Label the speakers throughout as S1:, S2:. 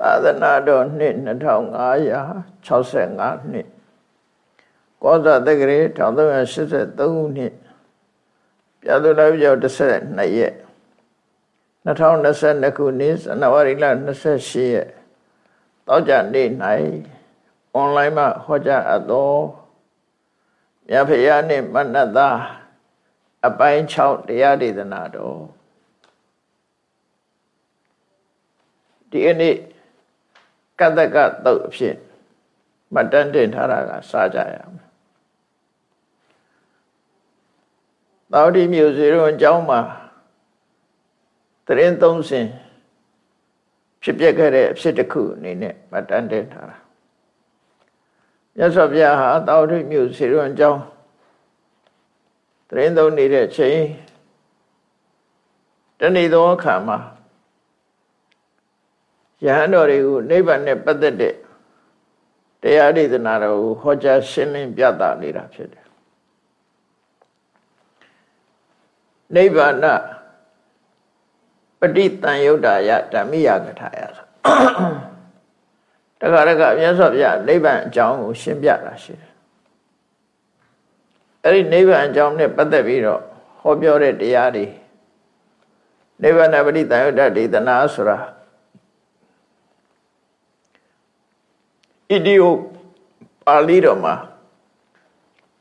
S1: သာသနာတော်နှစ်2565နှစ်ကောဇာတက္ကရာ1383ခုနှစ်ပြာသူတော်ပြော12ရက်2022ခုနှစ်ဇန်နဝါရီလ28ရက်တောကြနေ့၌အွန်လိုင်းမှာဟောကြားအပ်သောမြတ်ဖရာနှင့်မနတ္တာအပိုင်း6တရားဒေသနာတော်ဒီအနေ့ ကတ္တကတုတ်အဖြစ်မှတ်တမ်းတင်ထားတာကစားကြရမယ်။သောတိမြို့စီရုံအကြောင်းမှာတရင်သုံးစင်ဖြစ်ပျက်ခဲ့တဲ့အဖြစ်တစ်ခုအနေနဲ့မှတ်တမ်းတင်ထားတာ။မြတ်စွာဘုရားဟာသောတိမြို့စီရုံအကြောင်းတရင်သုံးနေတဲ့ချိန်တဏီသောအခါမှာ ယဟန်တော်တွေကိုနိဗ္ဗာန်နဲ့ပတ်သက်တဲ့တရားဒေသနာတော်ကိုဟောကြားရှင်းလင်းပြသနေတာဖြစ်တယ်နိဗ္ဗာန်ပဋိတန်ယုတ်တာယဓမ္မိယကထာယဆိုတခါတခါမြတ်စွာဘုရားနိဗ္ဗာန်အကြောင်းကိုရှင်းပြတာရှိတယ်အဲ့ဒီနိဗ္ဗာန်အကြောင်းနဲ့ပတ်သက်ပြီးတော့ဟောပြောတဲ့တရားတွေနိဗ္ဗာန်ပဋိတန်ယုတ်တာဒေသနာဆိုတာ ဣတိယပါဠိတော်မှာ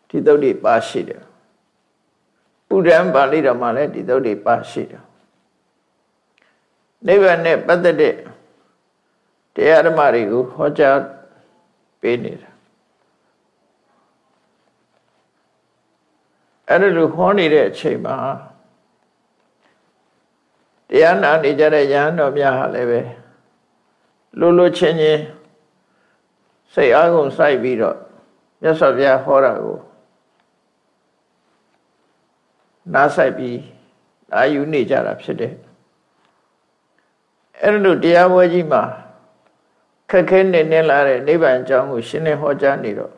S1: ဒီသုတ်တိပါရှိတယ်ဥဒ္ဒံပါဠိတော်မှာလည်းဒီသုတ်တိပါရှိတယ်နိဗ္ဗာန်နဲ့ပတ်သက်တဲ့တရားဓမ္မတွေကိုဟောကြားပေးနေတာအဲ့ဒါလိုဟောနေတဲ့အချိန်မှာတရားနာနေကြတဲ့ယဟန်တော်များဟာလည်းပဲလိုလိုချင်းချင်း စိတ်အားကုန်စိုက်ပြီးတော့မြတ်စွာဘုရားဟောတာကိုနားဆိုင်ပြီးအာယူနေကြတာဖြစ်တယ်အဲ့လိုတရားပွဲကြီးမှာခက်ခဲနေနေလာတဲ့နိဗ္ဗာန်အကြောင်းကိုရှင်းလင်းဟောကြားနေတော့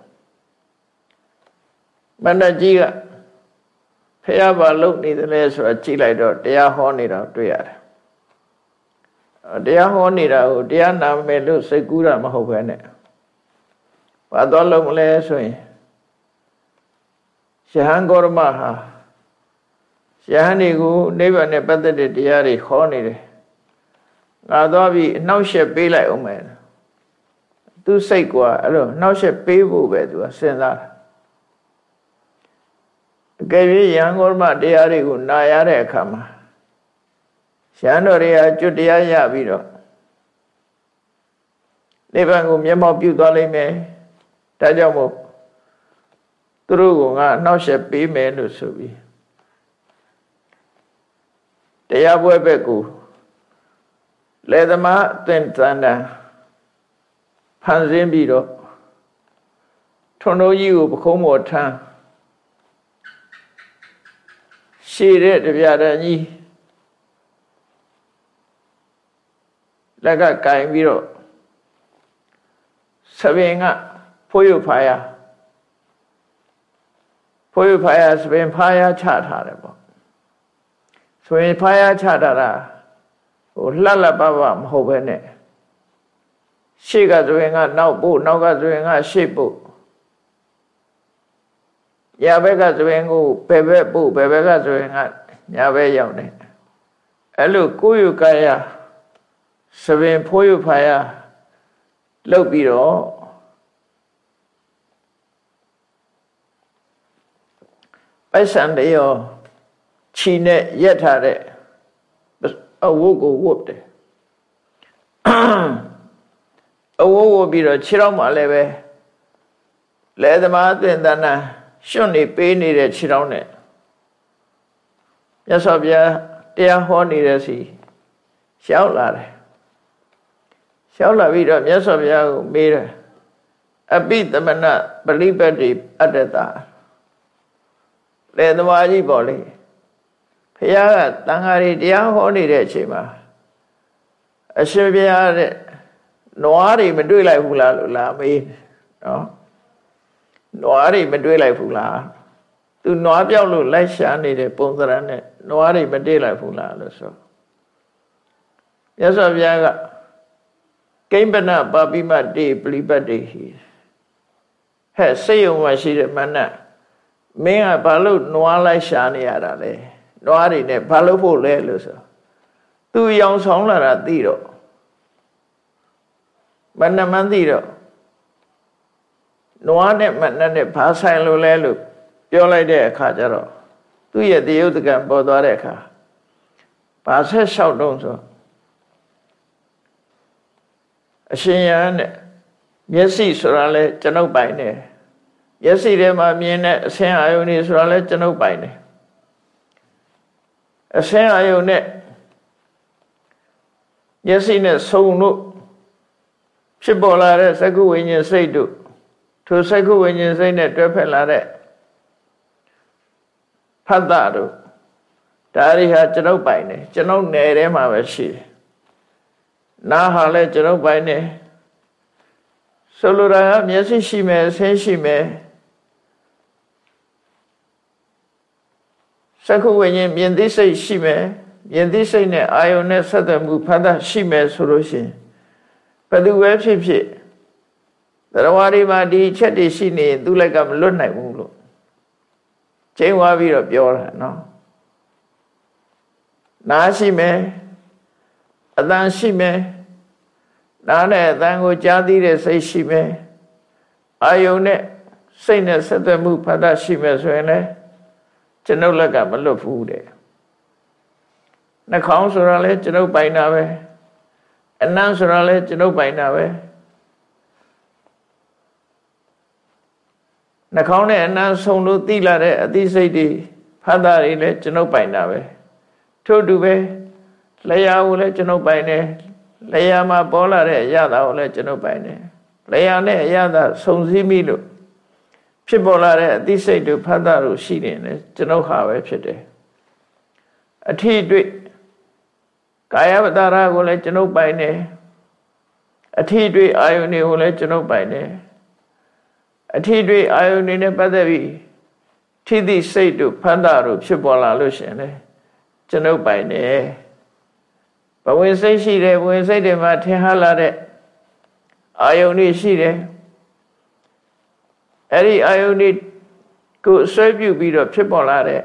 S1: မန္တကြီးကဖះဘာလုပ်နေတယ်လဲဆိုတာကြည့်လိုက်တော့တရားဟောနေတာတွေ့ရတယ်တရားဟောနေတာကိုတရားနာမယ်လို့စိတ်ကူးတာမဟုတ်ဘဲနဲ့ ဘာသွားလုံးမလဲဆိုရင်ယဟန်ဂေါရမဟာယဟန်တွေကိုနိဗ္ဗာန်နဲ့ပတ်သက်တဲ့တရားတွေဟောနေတယ်ငါသွားပြီးအနှောက်အယှက်ပေးလိုက်အောင်မယ်သူစိတ်ကွာအဲ့လိုနှောက်ယှက်ပေးဖို့ပဲသူကစဉ်းစားတာအကယ်၍ယဟန်ဂေါရမတရားတွေကိုနာရတဲ့အခါမှာရဟန်းတော်တွေကကျွတ်တရားရပြီးတော့နိဗ္ဗာန်ကိုမျက်မှောက်ပြုသွားလိမ့်မယ် ဒါကြောင့်မို့သူတို့ကငါအနှောက်ယှက်ပေးမယ်လို့ဆိုပြီးတရားပွဲဘက်ကိုလေသမားအသင်္တန်တန်ဖန်ဆင်းပြီးတော့ထွန်းတော်ကြီးကိုပခုံးပေါ်ထမ်းရှည်တဲ့တပြာတန်ကြီးလက်ကကင်ပြီးတော့သဘင်က ဖိုးရဖာယာဖိုးရဖာယာစပင်ဖာယာချထားတယ်ပေါ့ဆိုရင်ဖာယာချထားတာဟိုလှလှပပမဟုတ်ပဲနဲ့ရှေ့ကဆိုရင်ကနောက်ပို့နောက်ကဆိုရင်ကရှေ့ပို့ညာဘက်ကဆိုရင်ကိုဘယ်ဘက်ပို့ဘယ်ဘက်ကဆိုရင်ကညာဘက်ရောက်တယ်အဲ့လိုကိုယ်ယူကာယစပင်ဖိုးယူဖာယာလှုပ်ပြီးတော့ ပိုက်ဆံတရောခြီနဲ့ရက်ထားတဲ့အဝတ်ကိုဝတ်တယ်အဝတ်ဝတ်ပြီးတော့ခြေထောက်မှာလည်းပဲလဲသမားသင်္တနာရှွန့်နေပေးနေတဲ့ခြေထောက်နဲ့မြတ်စွာဘုရားတရားဟောနေတဲ့စီရှောက်လာတယ်ရှောက်လာပြီးတော့မြတ်စွာဘုရားကိုမေးတယ်အပိသမနပရိပတ်တိအတ္တတာ လေသမားကြီးပေါ့လေဖះကတန်ဃာတွေတရားဟောနေတဲ့အချိန်မှာအရှင်ဘုရားတဲ့နွားတွေမတွေ့လိုက်ဘူးလားလို့လာမေးနော်နွားတွေမတွေ့လိုက်ဘူးလားသူနွားပြောက်လို့လိုက်ရှာနေတဲ့ပုံစံနဲ့နွားတွေမတွေ့လိုက်ဘူးလားလို့ဆိုမြတ်စွာဘုရားကကိမ္ပနပါပိမတေပလိပတ်တေဟိဟဲ့စိတ်ယုံမှရှိတဲ့မနတ် မင်းကဘာလို့နွားလိုက်ရှာနေရတာလဲနွားတွေနဲ့ဘာလို့ဖို့လဲလို့ဆိုသူရောင်ဆောင်လာတာသိတော့မနမန်းသိတော့နွားနဲ့မနတ်နဲ့ဘာဆိုင်လို့လဲလို့ပြောလိုက်တဲ့အခါကျတော့သူ့ရဲ့တယုတ်တကံပေါ်သွားတဲ့အခါဘာဆက်လျှောက်တော့ဆိုအရှင်ယဟန်နဲ့မျက်စိဆိုတာလဲကျွန်ုပ်ပိုင်တယ် မျက်စိထဲမှာမြင်တဲ့အဆင်းအာယုန်တွေဆိုတာလဲကျွန်ုပ်ပိုင်တယ်အဆင်းအာယုန်နဲ့မျက်စိနဲ့ဆုံလို့ဖြစ်ပေါ်လာတဲ့သက္ကုဝိညာဉ်စိတ်တို့ထိုသက္ကုဝိညာဉ်စိတ်နဲ့တွဲဖက်လာတဲ့ဖတ်တာတို့ဒါတွေဟာကျွန်ုပ်ပိုင်တယ်ကျွန်ုပ်နယ်ထဲမှာပဲရှိတယ်နားဟာလည်းကျွန်ုပ်ပိုင်တယ်ဆိုလိုတာကမျက်စိရှိမယ်အဆင်းရှိမယ် သက္ကုဝိညာဉ်မြင်သိစိတ်ရှိမယ်မြင်သိစိတ်နဲ့အာယုန်နဲ့ဆက်သွယ်မှုဖတ်တာရှိမယ်ဆိုလို့ရှိရင်ဘယ်သူပဲဖြစ်ဖြစ်တရားဝါဒီမှာဒီချက်တွေရှိနေသူလိုက်ကမလွတ်နိုင်ဘူးလို့ချိန်ဝါပြီးတော့ပြောတာနော်နားရှိမယ်အတန်ရှိမယ်နားနဲ့အတန်ကိုကြားသိတဲ့စိတ်ရှိမယ်အာယုန်နဲ့စိတ်နဲ့ဆက်သွယ်မှုဖတ်တာရှိမယ်ဆိုရင်လည်း ကျွန်ုပ်လက်ကမလွတ်ဘူးတဲ့နှာခေါင်းဆိုတာလဲကျွန်ုပ်ပိုင်တာပဲအနံ့ဆိုတာလဲကျွန်ုပ်ပိုင်တာပဲနှာခေါင်းနဲ့အနံ့ဆုံလို့သိလာတဲ့အသိစိတ်တွေဖတ်တာတွေလည်းကျွန်ုပ်ပိုင်တာပဲထို့တူပဲလျှာကိုလည်းကျွန်ုပ်ပိုင်တယ်လျှာမှာပေါ်လာတဲ့အရာသာကိုလည်းကျွန်ုပ်ပိုင်တယ်လျှာနဲ့အရာသာစုံစည်းမိလို့ ဖြစ်ပေါ်လာတဲ့အသိစိတ်တို့ဖတ်တာတို့ရှိနေတယ်ကျွန်ုပ်ဟာပဲဖြစ်တယ်အထီးတွေ့ကာယဝတ္တရာကိုလည်းကျွန်ုပ်ပိုင်တယ်အထီးတွေ့အာယုန်တွေကိုလည်းကျွန်ုပ်ပိုင်တယ်အထီးတွေ့အာယုန်တွေနဲ့ပတ်သက်ပြီးထိသည့်စိတ်တို့ဖန်တာတို့ဖြစ်ပေါ်လာလို့ရှင်လေကျွန်ုပ်ပိုင်တယ်ဘဝင်စိတ်ရှိတယ်ဘဝင်စိတ်တွေမှာထင်ဟလာတဲ့အာယုန်တွေရှိတယ် အဲ့ဒီအာယုန်တွေကိုဆွဲပြုပြီးတော့ဖြစ်ပေါ်လာတဲ့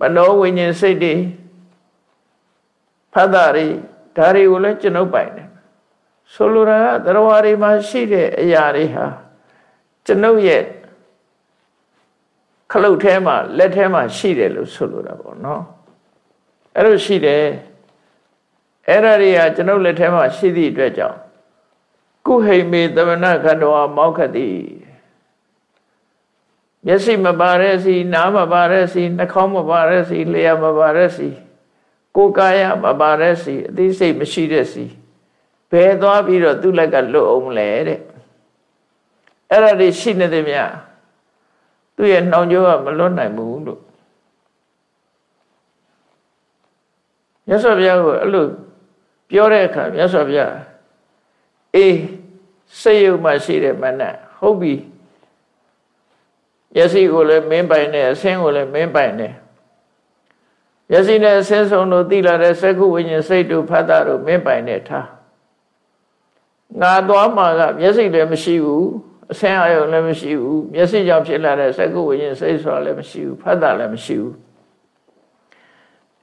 S1: မနောဝိညာဉ်စိတ်တွေဖတ်တာတွေဒါတွေကိုလည်းကျွန်ုပ်ပိုင်တယ်ဆိုလိုတာကတရားတွေမှာရှိတဲ့အရာတွေဟာကျွန်ုပ်ရဲ့ခလုတ်ထဲမှာလက်ထဲမှာရှိတယ်လို့ဆိုလိုတာပေါ့နော်အဲ့လိုရှိတယ်အဲ့ဒါတွေကကျွန်ုပ်လက်ထဲမှာရှိသည့်အတွက်ကြောင့် ကုဟိမေသမဏခန္ဓဝမောက္ခတိမျက်စိမပါတဲ့စီနားမပါတဲ့စီနှာခေါင်းမပါတဲ့စီလျှာမပါတဲ့စီကိုယ်ကာယမပါတဲ့စီအသိစိတ်မရှိတဲ့စီဘယ်သွားပြီးတော့သူ့လက်ကလွတ်အောင်လဲတဲ့အဲ့ဒါတွေရှိနေတယ်မြတ်သူ့ရဲ့နှောင်ကြိုးကမလွတ်နိုင်ဘူးလို့မြတ်စွာဘုရားကအဲ့လိုပြောတဲ့အခါမြတ်စွာဘုရား အေးစိတ်ယုံမှရှိတဲ့မနဟုတ်ပြီမျက်စိကိုလည်းမင်းပိုင်တယ်အဆင်းကိုလည်းမင်းပိုင်တယ်မျက်စိနဲ့အဆင်းဆုံးတို့သိလာတဲ့စက္ခုဝိညာဉ်စိတ်တို့ဖတ်တာတို့မင်းပိုင်တဲ့ထားငါသွားမှာကမျက်စိလည်းမရှိဘူးအဆင်းအယုံလည်းမရှိဘူးမျက်စိကြောင့်ဖြစ်လာတဲ့စက္ခုဝိညာဉ်စိတ်ဆိုတာလည်းမရှိဘူးဖတ်တာလည်းမရှိဘူး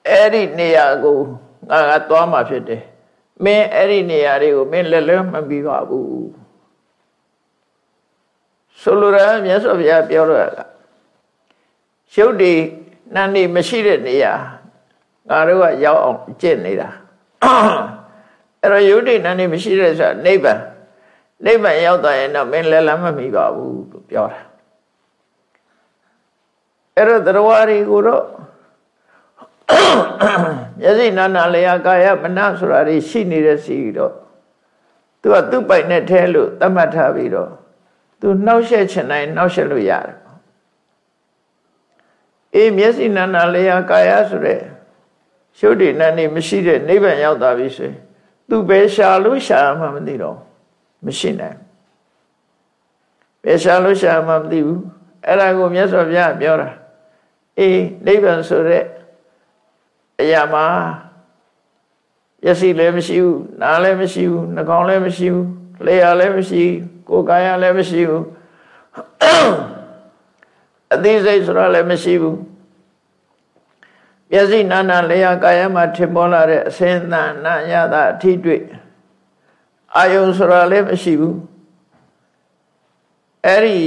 S1: အဲ့ဒီနေရာကိုငါကသွားမှာဖြစ်တယ် မင်းအဲ့ဒီနေရာတွေကိုမင်းလက်လွဲမပြီးပါဘူးဆိုလိုတာမြတ်စွာဘုရားပြောတော့ကရုပ်တည်နန္ဒီမရှိတဲ့နေရာငါတို့ကရောက်အောင်ကျင့်နေတာအဲ့တော့ယုတ်တိနန္ဒီမရှိတဲ့ဆိုတာနိဗ္ဗာန်နိဗ္ဗာန်ရောက်သွားရင်တော့မင်းလည်းလမ်းမမီပါဘူးလို့ပြောတာအဲ့တော့တရားတွေကိုတော့ မျက်စိနာနာလျာကာယမနဆိုတာတွေရှိနေတဲ့စီတော့သူကသူ့ပိုင်နဲ့ထဲလို့သတ်မှတ်ထားပြီးတော့သူနှောက်ရှက်ချင်တိုင်းနှောက်ရှက်လို့ရတယ်အေးမျက်စိနာနာလျာကာယဆိုတဲ့ရှုပ်တည်နေနေမရှိတဲ့နိဗ္ဗာန်ရောက်သွားပြီဆိုရင်သူဘယ်ရှာလို့ရှာမှမသိတော့မရှိနိုင်ဘယ်ရှာလို့ရှာမှမသိဘူးအဲ့ဒါကိုမြတ်စွာဘုရားပြောတာအေးနိဗ္ဗာန်ဆိုတဲ့ အရာမှာမျက်စိလည်းမရှိဘူးနားလည်းမရှိဘူးနှာခေါင်းလည်းမရှိဘူးလျှာလည်းမရှိကိုယ်ကာယလည်းမရှိဘူးအသိစိတ်ဆိုတာလည်းမရှိဘူးမျက်စိနာနာလျှာကာယမှာထင်ပေါ်လာတဲ့အစင်းသန်နာရတာအထိတွေ့အာယုံဆိုတာလည်းမရှိဘူးအဲ့ဒီ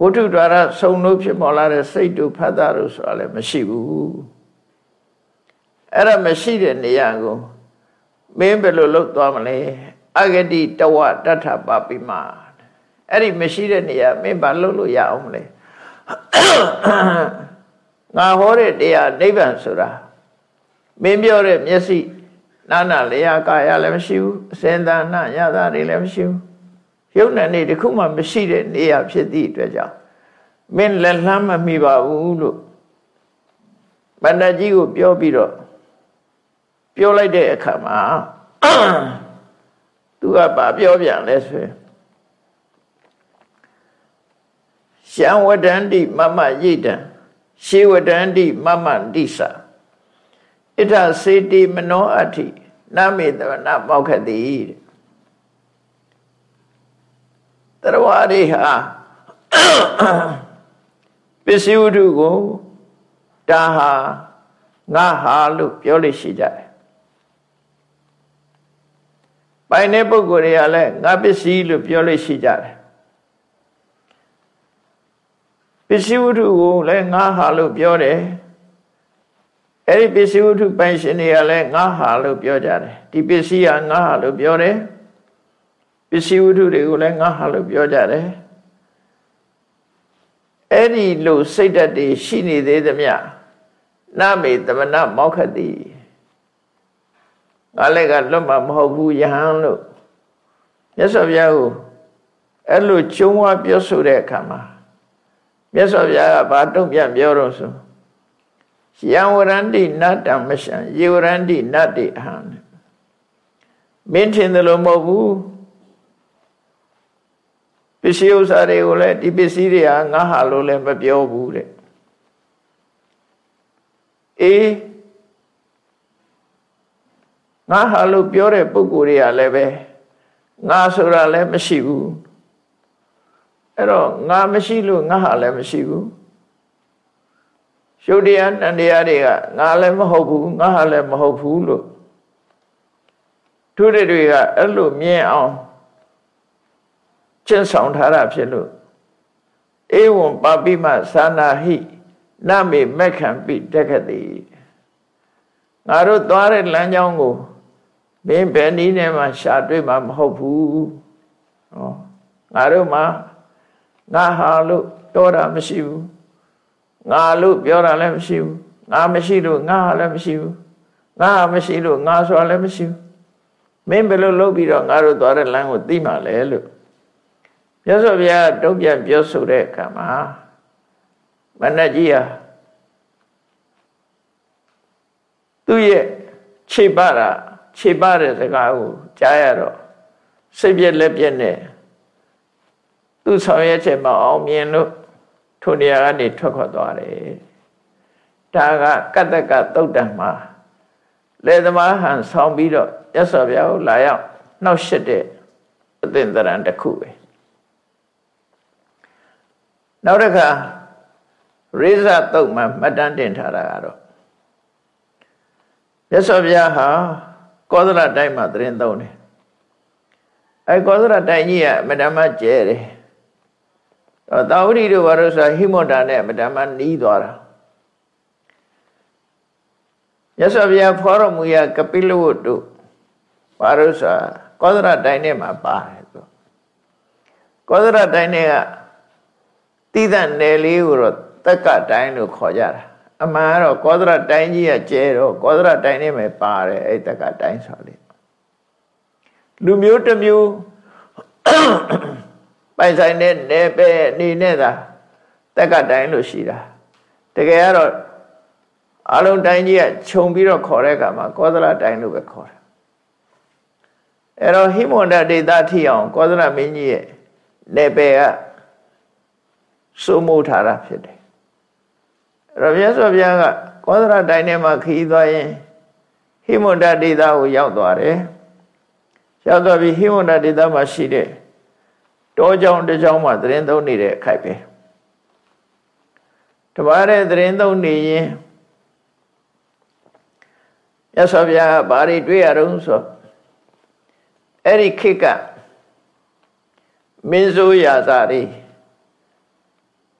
S1: ဝိတုဒ္ဒရာစုံလို့ဖြစ်ပေါ်လာတဲ့စိတ်တို့ဖတ်တာတို့ဆိုတာလည်းမရှိဘူး အဲ့ဒါမရှိတဲ့နေရာကိုမင်းဘယ်လိုလုပ်သွားမလဲအဂတိတဝတထပါပိမအဲ့ဒီမရှိတဲ့နေရာမင်းဘာလုပ်လို့ရအောင်မလဲငါဟောတဲ့တရားနိဗ္ဗာန်ဆိုတာမင်းပြောတဲ့မျက်စိနာနာလျာကာယလည်းမရှိဘူးအစင်သာနာယတာတွေလည်းမရှိဘူးရုပ်နဲ့နေတခုမှမရှိတဲ့နေရာဖြစ်သည့်အတွက်ကြောင့်မင်းလက်လှမ်းမမိပါဘူးလို့ဗန္ဒကြီးကိုပြောပြီးတော့ ပြောလိုက်တဲ့အခါမှာသူကဗာပြောပြန်လဲဆိုရင်ရှံဝဒန္တိမမရိတံရှေဝဒန္တိမမန္တိစာဣထစေတိမနောအဋ္ဌိနမေတဝနာမောက္ခတိတရဝရိဟာပစ္စည်းဝတ္ထုကိုဒါဟာငါဟာလို့ပြောလို့ရှိကြတယ် ပိုင်တဲ့ပုဂ္ဂိုလ်တွေကလည်းငါပစ္စည်းလို့ပြောလို့ရှိကြတယ်ပစ္စည်းဝတ္ထုကိုလည်းငါဟာလို့ပြောတယ်အဲ့ဒီပစ္စည်းဝတ္ထုပိုင်ရှင်တွေကလည်းငါဟာလို့ပြောကြတယ်ဒီပစ္စည်းကငါဟာလို့ပြောတယ်ပစ္စည်းဝတ္ထုတွေကိုလည်းငါဟာလို့ပြောကြတယ်အဲ့ဒီလိုစိတ်ဓာတ်တွေရှိနေသေးသမျှနမေသမဏမောက္ခတိ ငါလည်းကလွတ်မှာမဟုတ်ဘူးယဟန်လို့မြတ်စွာဘုရားကိုအဲ့လိုကျုံးဝပြောဆိုတဲ့အခါမှာမြတ်စွာဘုရားကဘာတုံ့ပြန်ပြောတော့ဆိုယံဝရန္တိနတ္တမရှံယေဝရန္တိနတ္တိအဟံမင်းထင်တယ်လို့မဟုတ်ဘူးပစ္စည်းဥစ္စာတွေကိုလည်းဒီပစ္စည်းတွေဟာငါဟာလို့လည်းမပြောဘူးတဲ့အေး ငါဟာလို့ပြောတဲ့ပုဂ္ဂိုလ်တွေကလည်းပဲငါဆိုတာလည်းမရှိဘူးအဲ့တော့ငါမရှိလို့ငါဟာလည်းမရှိဘူးရှုပ်တရားတန်တရားတွေကငါလည်းမဟုတ်ဘူးငါဟာလည်းမဟုတ်ဘူးလို့သူတွေကအဲ့လိုမြင်အောင်ကျင့်ဆောင်ထားတာဖြစ်လို့ဧဝံပါပိမသာနာဟိနမေမက္ခံပိတက္ခတိငါတို့သွားတဲ့လမ်းကြောင်းကို မင်းဘယ်နည်းနဲ့မှရှာတွေ့မှာမဟုတ်ဘူးဟောငါတို့မှာငါဟာလို့ပြောတာမရှိဘူးငါလို့ပြောတာလည်းမရှိဘူးငါမရှိလို့ငါဟာလည်းမရှိဘူးငါဟာမရှိလို့ငါဆိုတာလည်းမရှိဘူးမင်းဘယ်လိုလုပ်ပြီးတော့ငါတို့သွားတဲ့လမ်းကိုသိမှလဲလို့မြတ်စွာဘုရားတုံ့ပြန်ပြောဆိုတဲ့အခါမှာမဏ္ဍကြီးဟာသူ့ရဲ့ခြေပတာ ခြေပတဲ့စကားကိုကြားရတော့စိတ်ပြက်လက်ပြက်နဲ့သူ့ဆောင်ရွက်ချက်မအောင်မြင်လို့ထိုနေရာကနေထွက်ခွာသွားတယ်ဒါကကတ္တကသုတ်တံမှာလေသမားဟန်ဆောင်ပြီးတော့ရသော်ဗျာကိုလာရောက်နှောက်ရှက်တဲ့အသင်္တရံတစ်ခုပဲနောက်တစ်ခါရိဇသုတ်မှာမှတ်တမ်းတင်ထားတာကတော့ရသော်ဗျာဟာ ကောသလတိုင်းမှာသတင်းသုံးတယ်အဲကောသလတိုင်းကြီးကအမတမကျဲတယ်တော့တာဝတိတို့ဘာလို့ဆိုဟိမွန်တာနဲ့အမတမနီးသွားတာရသော်ဗျာဖောရမူရကပိလဝတ္တုဘာလို့ဆိုကောသလတိုင်းနဲ့မှာပါတယ်သူကောသလတိုင်းနဲ့ကတိဒနယ်လေးကိုတော့တက်ကတိုင်းလို့ခေါ်ကြတာ အမှန်ကတော့ကောသရတိုင်းကြီးကကျဲတော့ကောသရတိုင်းနဲ့ပဲပါတယ်အဲ့တက်ကတိုင်းဆိုလေလူမျိုးတစ်မျိုးပိုင်ဆိုင်တဲ့နယ်ပယ်အနေနဲ့သာတက်ကတိုင်းလို့ရှိတာတကယ်ကတော့အလုံးတိုင်းကြီးကခြုံပြီးတော့ခေါ်တဲ့အခါမှာကောသလတိုင်းလို့ပဲခေါ်တယ်အဲ့တော့ဟိမဝန္တဒေသထိအောင်ကောသလမင်းကြီးရဲ့နယ်ပယ်ကစိုးမိုးထားတာဖြစ်တယ်အဲ့ တော့မြတ်စွာဘုရားကကောသရတိုင်းထဲမှာခီးသွားရင်ဟိိမွန်တဒေသကိုရောက်သွားတယ်ရောက်သွားပြီးဟိမွန်တဒေသမှာရှိတဲ့တောကြောင်တကြောင်မှာသတင်းသုံးနေတဲ့အခိုက်ပဲတပါးတဲ့သတင်းသုံးနေရင်ရသော်ဗျာဘာတွေတွေ့ရတော့ဆိုအဲ့ဒီခေတ်ကမင်းစိုးရာဇာတွေ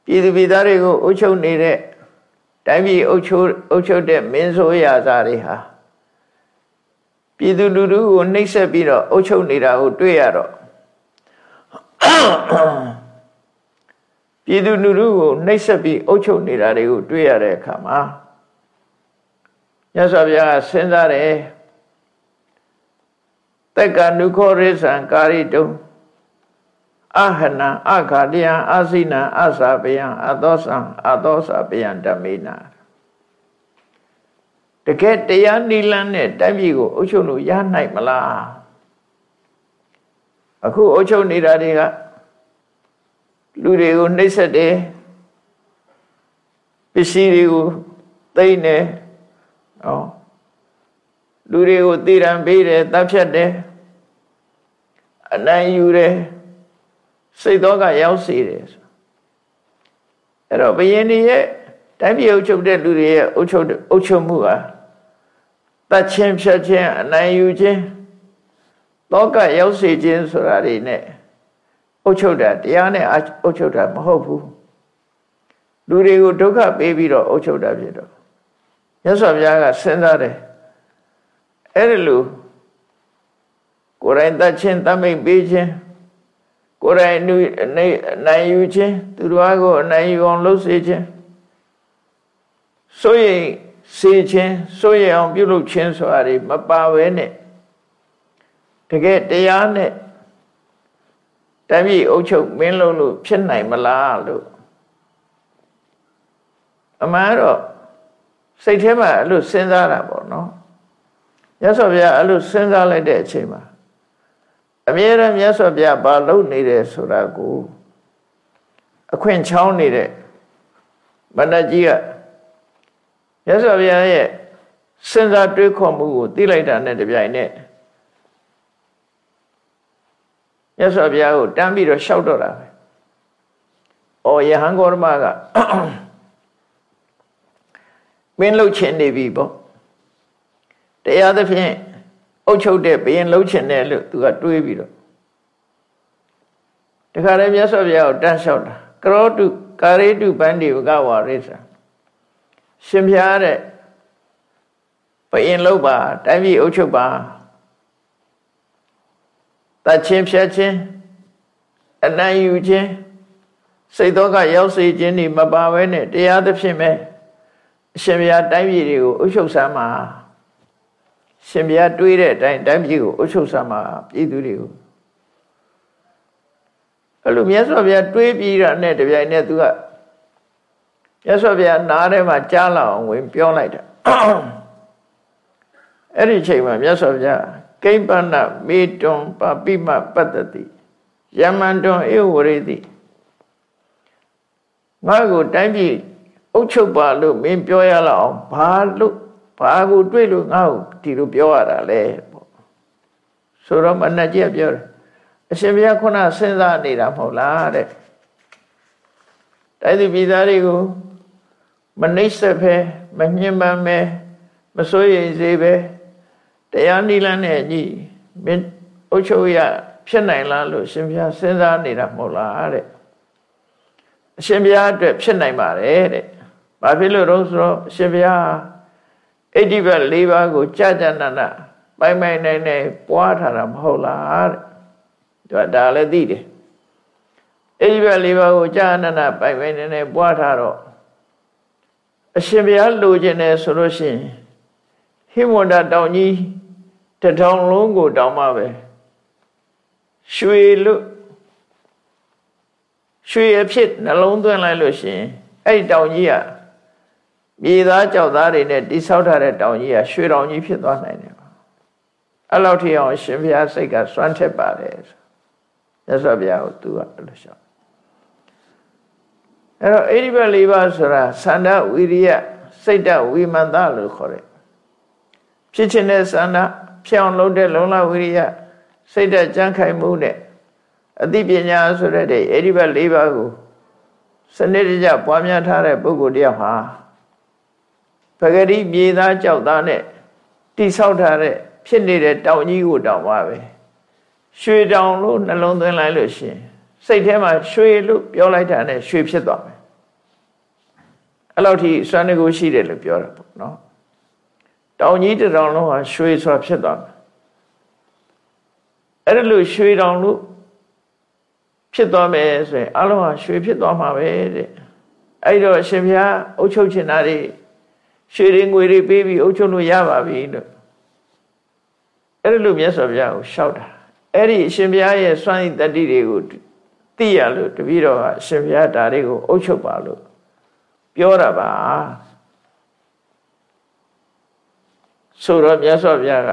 S1: ပြည်သူပြည်သားတွေကိုအုပ်ချုပ်နေတဲ့ တိုင်းပြည်အုပ်ချုပ်အုပ်ချုပ်တဲ့မင်းစိုးရာဇာတွေဟာပြည်သူလူထုကိုနှိပ်စက်ပြီးတော့အုပ်ချုပ်နေတာကိုတွေ့ရတော့ပြည်သူလူထုကိုနှိပ်စက်ပြီးအုပ်ချုပ်နေတာတွေကိုတွေ့ရတဲ့အခါမှာမြတ်စွာဘုရားကစဉ်းစားတယ်တက္ကနုခောရိသံကာရိတုံ အဟနံအခါတယံအစိနံအစာပယံအသောသံအသောစာပယံဓမေနာတကယ်တရားနိလန်းနဲ့တိုင်းပြည်ကိုအုပ်ချုပ်လို့ရနိုင်မလားအခုအုပ်ချုပ်နေတာတွေကလူတွေကိုနှိပ်စက်တယ်ပစ္စည်းတွေကိုသိမ့်တယ်ဟောလူတွေကိုတည်ရန်ပေးတယ်တပ်ဖြတ်တယ်အနိုင်ယူတယ် စိတ်သောကရောက်စေတယ်ဆိုအဲ့တော့ဘယင်းကြီးရဲ့တိုင်းပြည်အုပ်ချုပ်တဲ့လူတွေရဲ့အုပ်ချုပ်အုပ်ချုပ်မှုဟာတတ်ချင်းဖြတ်ချင်းအနိုင်ယူခြင်းသောကရောက်စေခြင်းဆိုတာတွေနဲ့အုပ်ချုပ်တာတရားနဲ့အုပ်ချုပ်တာမဟုတ်ဘူးလူတွေကိုဒုက္ခပေးပြီးတော့အုပ်ချုပ်တာဖြစ်တော့မြတ်စွာဘုရားကစဉ်းစားတယ်အဲ့ဒီလိုကိုယ်တိုင်တတ်ချင်းတတ်မိတ်ပေးခြင်း ကိုယ်တိုင်နိုင်ယူခြင်းသူတော်ကိုအနိုင်ယူအောင်လုပ်စေခြင်းစိုးရိမ်စေခြင်းစိုးရိမ်အောင်ပြုလုပ်ခြင်းဆိုတာတွေမပါဘဲနဲ့တကယ်တရားနဲ့တပည့်အုပ်ချုပ်မင်းလုံးလို့ဖြစ်နိုင်မလားလို့အမှန်တော့စိတ်ထဲမှာအဲ့လိုစဉ်းစားတာပေါ့နော်ရသော်ဗျာအဲ့လိုစဉ်းစားလိုက်တဲ့အချိန်မှာ အမြဲတမ်းမြတ်စွာဘုရားဘာလုပ်နေတယ်ဆိုတာကိုအခွင့်ချောင်းနေတဲ့မဏ္ဍကြီးကမြတ်စွာဘုရားရဲ့စဉ်းစားတွေးခေါ်မှုကိုသိလိုက်တာနဲ့တပြိုင်နက်မြတ်စွာဘုရားကိုတန်းပြီးတော့လျှောက်တော့တာပဲ။အော်ယဟန်ဂေါရမကမင်းလှုပ်ချင်နေပြီပေါ့။တရားသဖြင့် အုတ်ချုပ်တဲ့ဘယင်လှုပ်ချင်တယ်လို့သူကတွေးပြီးတော့တခါတည်းမြတ်စွာဘုရားကိုတန်းလျှောက်တာကရောတုကာရေတုပန္တိဝကဝါရိသရှင်ဘုရားတဲ့ဘယင်လှုပ်ပါတိုင်းပြည်အုတ်ချုပ်ပါတတ်ချင်းဖြတ်ချင်းအနံ့ယူခြင်းစိတ်သောကရောက်စေခြင်းนี่မပါဘဲနဲ့တရားသဖြင့်ပဲအရှင်ဘုရားတိုင်းပြည်တွေကိုအုပ်ချုပ်ဆမ်းမှာ ရှင်ဘုရားတွေးတဲ့အတိုင်းတိုင်းပြည်ကိုအုပ်ချုပ်ဆမ်းမှာပြည်သူတွေကိုအဲ့လိုမြတ်စွာဘုရားတွေးပြီးတာနဲ့တပြိုင်နက်သူကမြတ်စွာဘုရားနားထဲမှာကြားလာအောင်ဝင်ပြောလိုက်တာအဲ့ဒီချိန်မှာမြတ်စွာဘုရားကိမ္ပနမေတွန်ပပိမပတ္တတိယမန္တွန်ဧဝရေတိငါ့ကိုတိုင်းပြည်အုပ်ချုပ်ပါလို့မင်းပြောရလောက်အောင်ဘာလို့ ဘာကိုတွေ့လို့ငါ့ကိုဒီလိုပြောရတာလဲပေါ့ဆိုတော့မနဲ့ကြီးပြောတယ်အရှင်ဘုရားခုနစဉ်းစားနေတာမဟုတ်လားတဲ့တိုင်းသူပြည်သားတွေကိုမနှိမ့်ဆက်ဖဲမညှဉ်းပန်းပဲမစိုးရိမ်စေပဲတရားနိလန်းနဲ့ညီမင်းအုတ်ချုပ်ရဖြစ်နိုင်လားလို့ရှင်ဘုရားစဉ်းစားနေတာမဟုတ်လားတဲ့အရှင်ဘုရားအတွက်ဖြစ်နိုင်ပါတယ်တဲ့ဘာဖြစ်လို့တော့ဆိုတော့အရှင်ဘုရား အဋ္ဌိဘတ်၄ပါးကိုကြာကြာနာနာပိုင်ပိုင်နိုင်နိုင်ပွားထားတာမဟုတ်လားတဲ့သူကဒါလည်းသိတယ်အဋ္ဌိဘတ်၄ပါးကိုကြာနာနာပိုင်ပိုင်နိုင်နိုင်ပွားထားတော့အရှင်ဘုရားလိုချင်တယ်ဆိုလို့ရှိရင်ဟိမဝန္ဒတောင်ကြီးတထောင်လုံးကိုတောင်းမှပဲရွှေလို့ရွှေအဖြစ်နှလုံးသွင်းလိုက်လို့ရှိရင်အဲ့ဒီတောင်ကြီးက မြေသားကြောက်သားတွေနဲ့တိဆောက်ထားတဲ့တောင်ကြီးကရွှေတောင်ကြီးဖြစ်သွားနိုင်တယ်အဲ့လောက်ထိအောင်ရှင်ဘုရားစိတ်ကစွမ်းထက်ပါတယ်မြတ်စွာဘုရားကိုသူကအဲ့လိုရှောက်အဲ့တော့အိဒီဘလေးပါဆိုတာသန္တာဝိရိယစိတ်တဝိမန္တလို့ခေါ်တယ်ဖြစ်ခြင်းတဲ့ဆန္ဒဖြစ်အောင်လုပ်တဲ့လုံလဝိရိယစိတ်ဓာတ်ကြံ့ခိုင်မှုနဲ့အသိပညာဆိုတဲ့အဲ့ဒီဘက်၄ပါးကိုစနစ်တကျပွားများထားတဲ့ပုဂ္ဂိုလ်တယောက်ဟာ ပဂတိမြေသားကြောက်သားနဲ့တိဆောက်ထားတဲ့ဖြစ်နေတဲ့တောင်ကြီးကိုတောင်ပါပဲရွှေတောင်လို့နှလုံးသွင်းလိုက်လို့ရှင်စိတ်ထဲမှာရွှေလို့ပြောလိုက်တာနဲ့ရွှေဖြစ်သွားမယ်အဲ့လောက်ထိစွမ်းနေကိုရှိတယ်လို့ပြောတာပေါ့နော်တောင်ကြီးတောင်လုံးဟာရွှေဆိုတာဖြစ်သွားမယ်အဲ့ဒါလို့ရွှေတောင်လို့ဖြစ်သွားမယ်ဆိုရင်အလုံးဟာရွှေဖြစ်သွားမှာပဲတဲ့အဲ့တော့အရှင်ဘုရားအုပ်ချုပ်ချင်တာတွေ ရွှေတွေငွေတွေပေးပြီးအုပ်ချုပ်လို့ရပါပြီလို့အဲ့ဒါလို့မြတ်စွာဘုရားကိုရှောက်တာအဲ့ဒီအရှင်ဘုရားရဲ့စွမ်းရည်တတိတွေကိုသိရလို့တပည့်တော်ကအရှင်ဘုရားဒါတွေကိုအုပ်ချုပ်ပါလို့ပြောတာပါဆိုတော့မြတ်စွာဘုရားက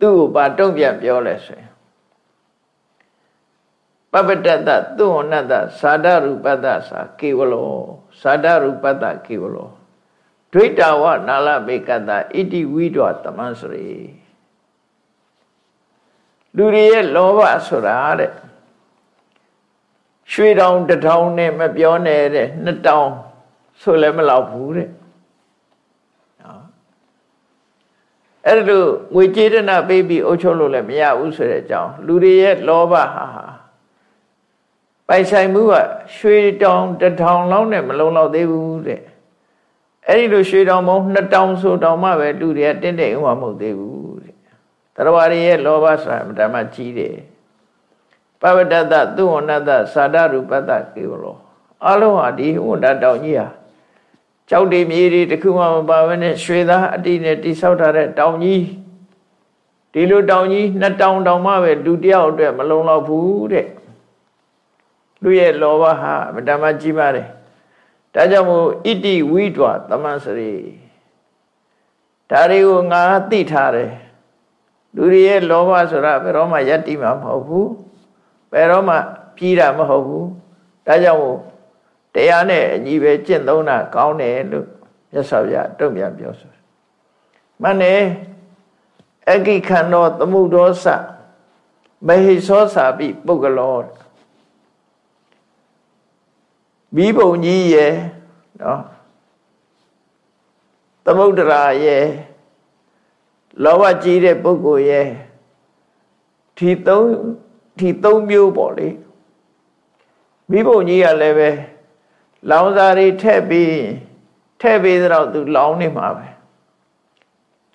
S1: သူ့ကိုပါတုံ့ပြန်ပြောလဲဆိုရင် ပပတ္တတသုဝနတ္တသာဒရူပတ္တသာကေဝလောသာဒရူပတ္တကေဝလောဒွိတာဝနာလမေကတ္တဣတိဝိဒဝတမန်စရိလူတွေရဲ့လောဘဆိုတာတဲ့ရွှေတောင်တထောင်နဲ့မပြောနဲ့တဲ့နှစ်တောင်ဆိုလည်းမလောက်ဘူးတဲ့အဲ့ဒါလို့ငွေကြေးဒနာပေးပြီးအုပ်ချုပ်လို့လည်းမရဘူးဆိုတဲ့အကြောင်းလူတွေရဲ့လောဘဟာ ပိုင်ဆိုင်မှုကရွှေတောင်တထောင်လောက်နဲ့မလုံလောက်သေးဘူးတဲ့အဲ့ဒီလိုရွှေတောင်ပေါင်းနှစ်တောင်ဆိုတောင်မှပဲလူတွေကတင့်တယ်ဥမှာမဟုတ်သေးဘူးတဲ့တရားရရဲ့လောဘဆိုတာအမှန်မှကြီးတယ်ပဝတ္တတသုဝဏတ္တသာဒရူပတ္တကေဝလောအလုံးဟာဒီဝန္တတောင်ကြီးဟာကြောက်တွေမြေတွေတခုမှမပါဘဲနဲ့ရွှေသားအတိနဲ့တိဆောက်ထားတဲ့တောင်ကြီးဒီလိုတောင်ကြီးနှစ်တောင်တောင်မှပဲလူတယောက်အတွက်မလုံလောက်ဘူးတဲ့ လူရဲ့လောဘဟာမတမကြီးပါတယ်ဒါကြောင့်မို့ဣတိဝိဒွာသမစရိဒါတွေကိုငါသိထားတယ်လူတွေရဲ့လောဘဆိုတာဘယ်တော့မှယက်တိမှာမဟုတ်ဘူးဘယ်တော့မှပြီးတာမဟုတ်ဘူးဒါကြောင့်မို့တရားနဲ့အညီပဲကျင့်သုံးတာကောင်းတယ်လို့မြတ်စွာဘုရားတုံ့ပြန်ပြောဆိုမှန်တယ်အကိခန္တောသမှုဒောသမဟိသောစာပိပုဂ္ဂလော မိဘုံကြီးရဲ့နော်သမုဒ္ဒရာရဲ့လောဘကြီးတဲ့ပုဂ္ဂိုလ်ရဲ့ဒီသုံးဒီသုံးမျိုးပေါ့လေမိဘုံကြီးကလည်းပဲလောင်စာတွေထက်ပြီးထက်ပြီးတော့သူလောင်နေမှာပဲ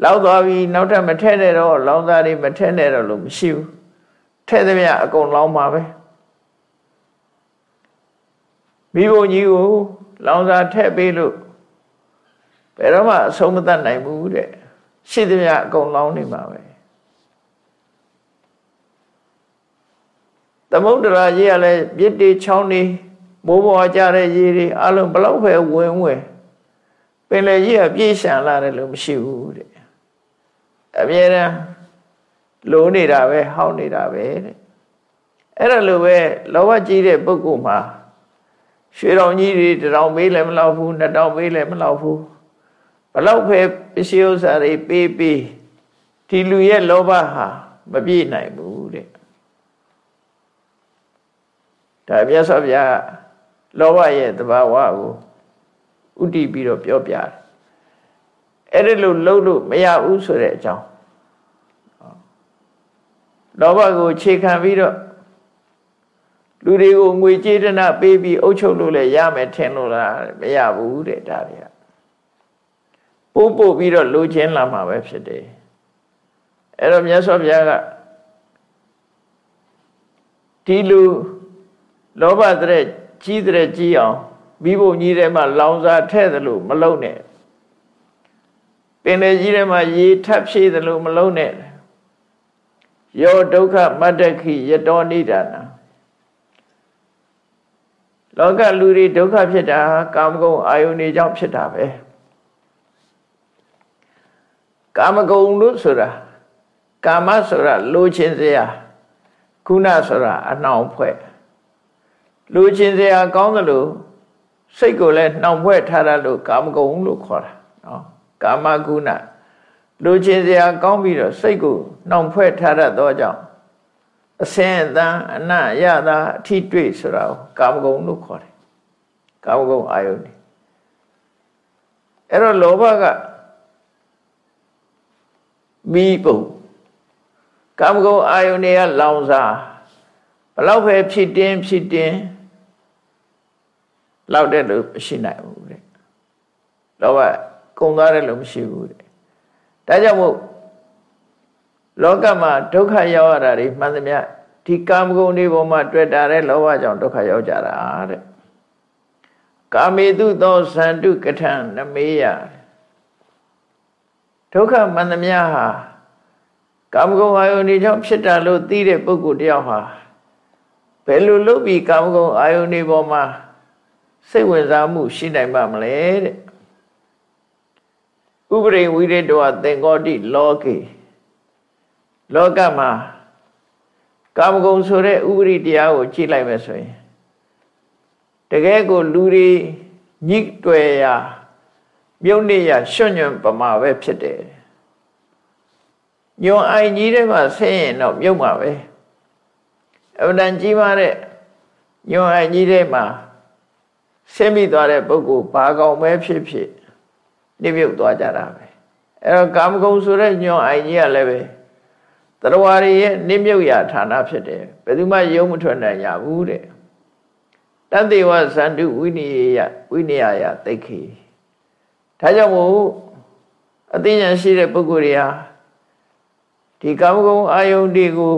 S1: လောက်သွားပြီနောက်ထပ်မထက်နဲ့တော့လောင်စာတွေမထက်နဲ့တော့လို့မရှိဘူးထက်သမျှအကုန်လောင်မှာပဲ မိဘကြီးကိုလောင်စာထက်ပေးလို့ဘယ်တော့မှအဆုံးမတတ်နိုင်ဘူးတဲ့ရှိသမျှအကုန်လောင်နေမှာပဲသမုဒ္ဒရာကြီးကလည်းပြစ်တေချောင်းနေမိုးပေါ်ကြတဲ့ရေတွေအလုံးဘလောက်ပဲဝင်ဝင်ပင်လေကြီးကပြေးရှံလာတယ်လို့မရှိဘူးတဲ့အမြဲတမ်းလိုနေတာပဲဟောင်းနေတာပဲတဲ့အဲ့ဒါလိုပဲလောဘကြီးတဲ့ပုဂ္ဂိုလ်မှာ ရွှေတော်ကြီးတွေတောင်ပေးလည်းမလောက်ဘူးနှစ်တောင်ပေးလည်းမလောက်ဘူးဘလောက်ပဲပစ္စည်းဥစ္စာတွေပေးပေးဒီလူရဲ့လောဘဟာမပြည့်နိုင်ဘူးတဲ့ဒါမြတ်စွာဘုရားလောဘရဲ့တဘာဝကိုဥတည်ပြီးတော့ပြောပြတယ်အဲ့ဒီလိုလှုပ်လို့မရဘူးဆိုတဲ့အကြောင်းလောဘကိုခြေခံပြီးတော့ လူတွေကိုငွေကြေးဒနာပေးပြီးအုပ်ချုပ်လို့လည်းရမယ်ထင်လို့လားမရဘူးတဲ့ဒါတွေကပို့ပို့ပြီးတော့လိုချင်လာမှာပဲဖြစ်တယ်အဲ့တော့မြတ်စွာဘုရားကဒီလူလောဘတဲ့ကြီးတဲ့ကြီးအောင်မိဖို့ကြီးထဲမှာလောင်စာထဲ့သလိုမလုံနဲ့ပင်လေကြီးထဲမှာရေထပ်ဖြည့်သလိုမလုံနဲ့ယောဒုက္ခမတ္တခိယတောနိဒာနာ လောကလူတွေဒုက္ခဖြစ်တာကာမဂုဏ်အာယုန်တွေကြောင့်ဖြစ်တာပဲကာမဂုဏ်လို့ဆိုတာကာမဆိုတာလိုချင်စရာခုနဆိုတာအနှောင်ဖွဲ့လိုချင်စရာကောင်းသလိုစိတ်ကိုလည်းနှောင်ဖွဲ့ထားတာလို့ကာမဂုဏ်လို့ခေါ်တာနော်ကာမဂုဏလူချင်းစရာကောင်းပြီးတော့စိတ်ကိုနှောင်ဖွဲ့ထားတတ်သောကြောင့် အစင်အတန်အနရတာအထိတွေ့ဆိုတာကိုကာမဂုဏ်လို့ခေါ်တယ်ကာမဂုဏ်အာယုန်အဲ့တော့လောဘကမိပုံကာမဂုဏ်အာယုန်တွေကလောင်စားဘလောက်ပဲဖြစ်တင်းဖြစ်တင်းလောက်တဲ့လို့မရှိနိုင်ဘူးတဲ့လောဘကုံသွားတယ်လို့မရှိဘူးတဲ့ဒါကြောင့်မို့ လောကမှာဒုက္ခရောက်ရတာတွေမှန်သမျှဒီကာမဂုဏ်တွေပေါ်မှာတွေ့တာတဲ့လောဘကြောင့်ဒုက္ခရောက်ကြတာတဲ့ကာမေတုသောသန္တုကထံနမေယဒုက္ခမှန်သမျှဟာကာမဂုဏ်အာယုန်တွေကြောင့်ဖြစ်တာလို့သိတဲ့ပုဂ္ဂိုလ်တယောက်ဟာဘယ်လိုလုပ်ပြီးကာမဂုဏ်အာယုန်တွေပေါ်မှာစိတ်ဝင်စားမှုရှိနိုင်ပါမလဲတဲ့ဥပရိဝိရတောသင်္ကောတိလောကေ လောကမှာကာမဂုဏ်ဆိုတဲ့ဥပရိတရားကိုကြည့်လိုက်မယ်ဆိုရင်တကယ်ကိုလူတွေညစ်တွေ့ရာမြုပ်နေရရွှွညွန့်ပမာပဲဖြစ်တယ်ညွန်အိုင်ကြီးထဲမှာဆင်းရင်တော့မြုပ်မှာပဲအမှန်တန်ကြီးမားတဲ့ညွန်အိုင်ကြီးထဲမှာဆင်းပြီးသွားတဲ့ပုဂ္ဂိုလ်ဘာကောင်ပဲဖြစ်ဖြစ်နှိမ့်မြုပ်သွားကြတာပဲအဲ့တော့ကာမဂုဏ်ဆိုတဲ့ညွန်အိုင်ကြီးကလည်းပဲ တရဝရီရဲ့နှိမ့်မြုပ်ရာဌာနဖြစ်တယ်ဘယ်သူမှယုံမထွက်နိုင်ကြဘူးတဲ့တသေဝဇန္တုဝိနိယဝိနိယယသိခေဒါကြောင့်မို့အသိဉာဏ်ရှိတဲ့ပုဂ္ဂိုလ်တွေဟာဒီကာမဂုဏ်အာယုန်တွေကို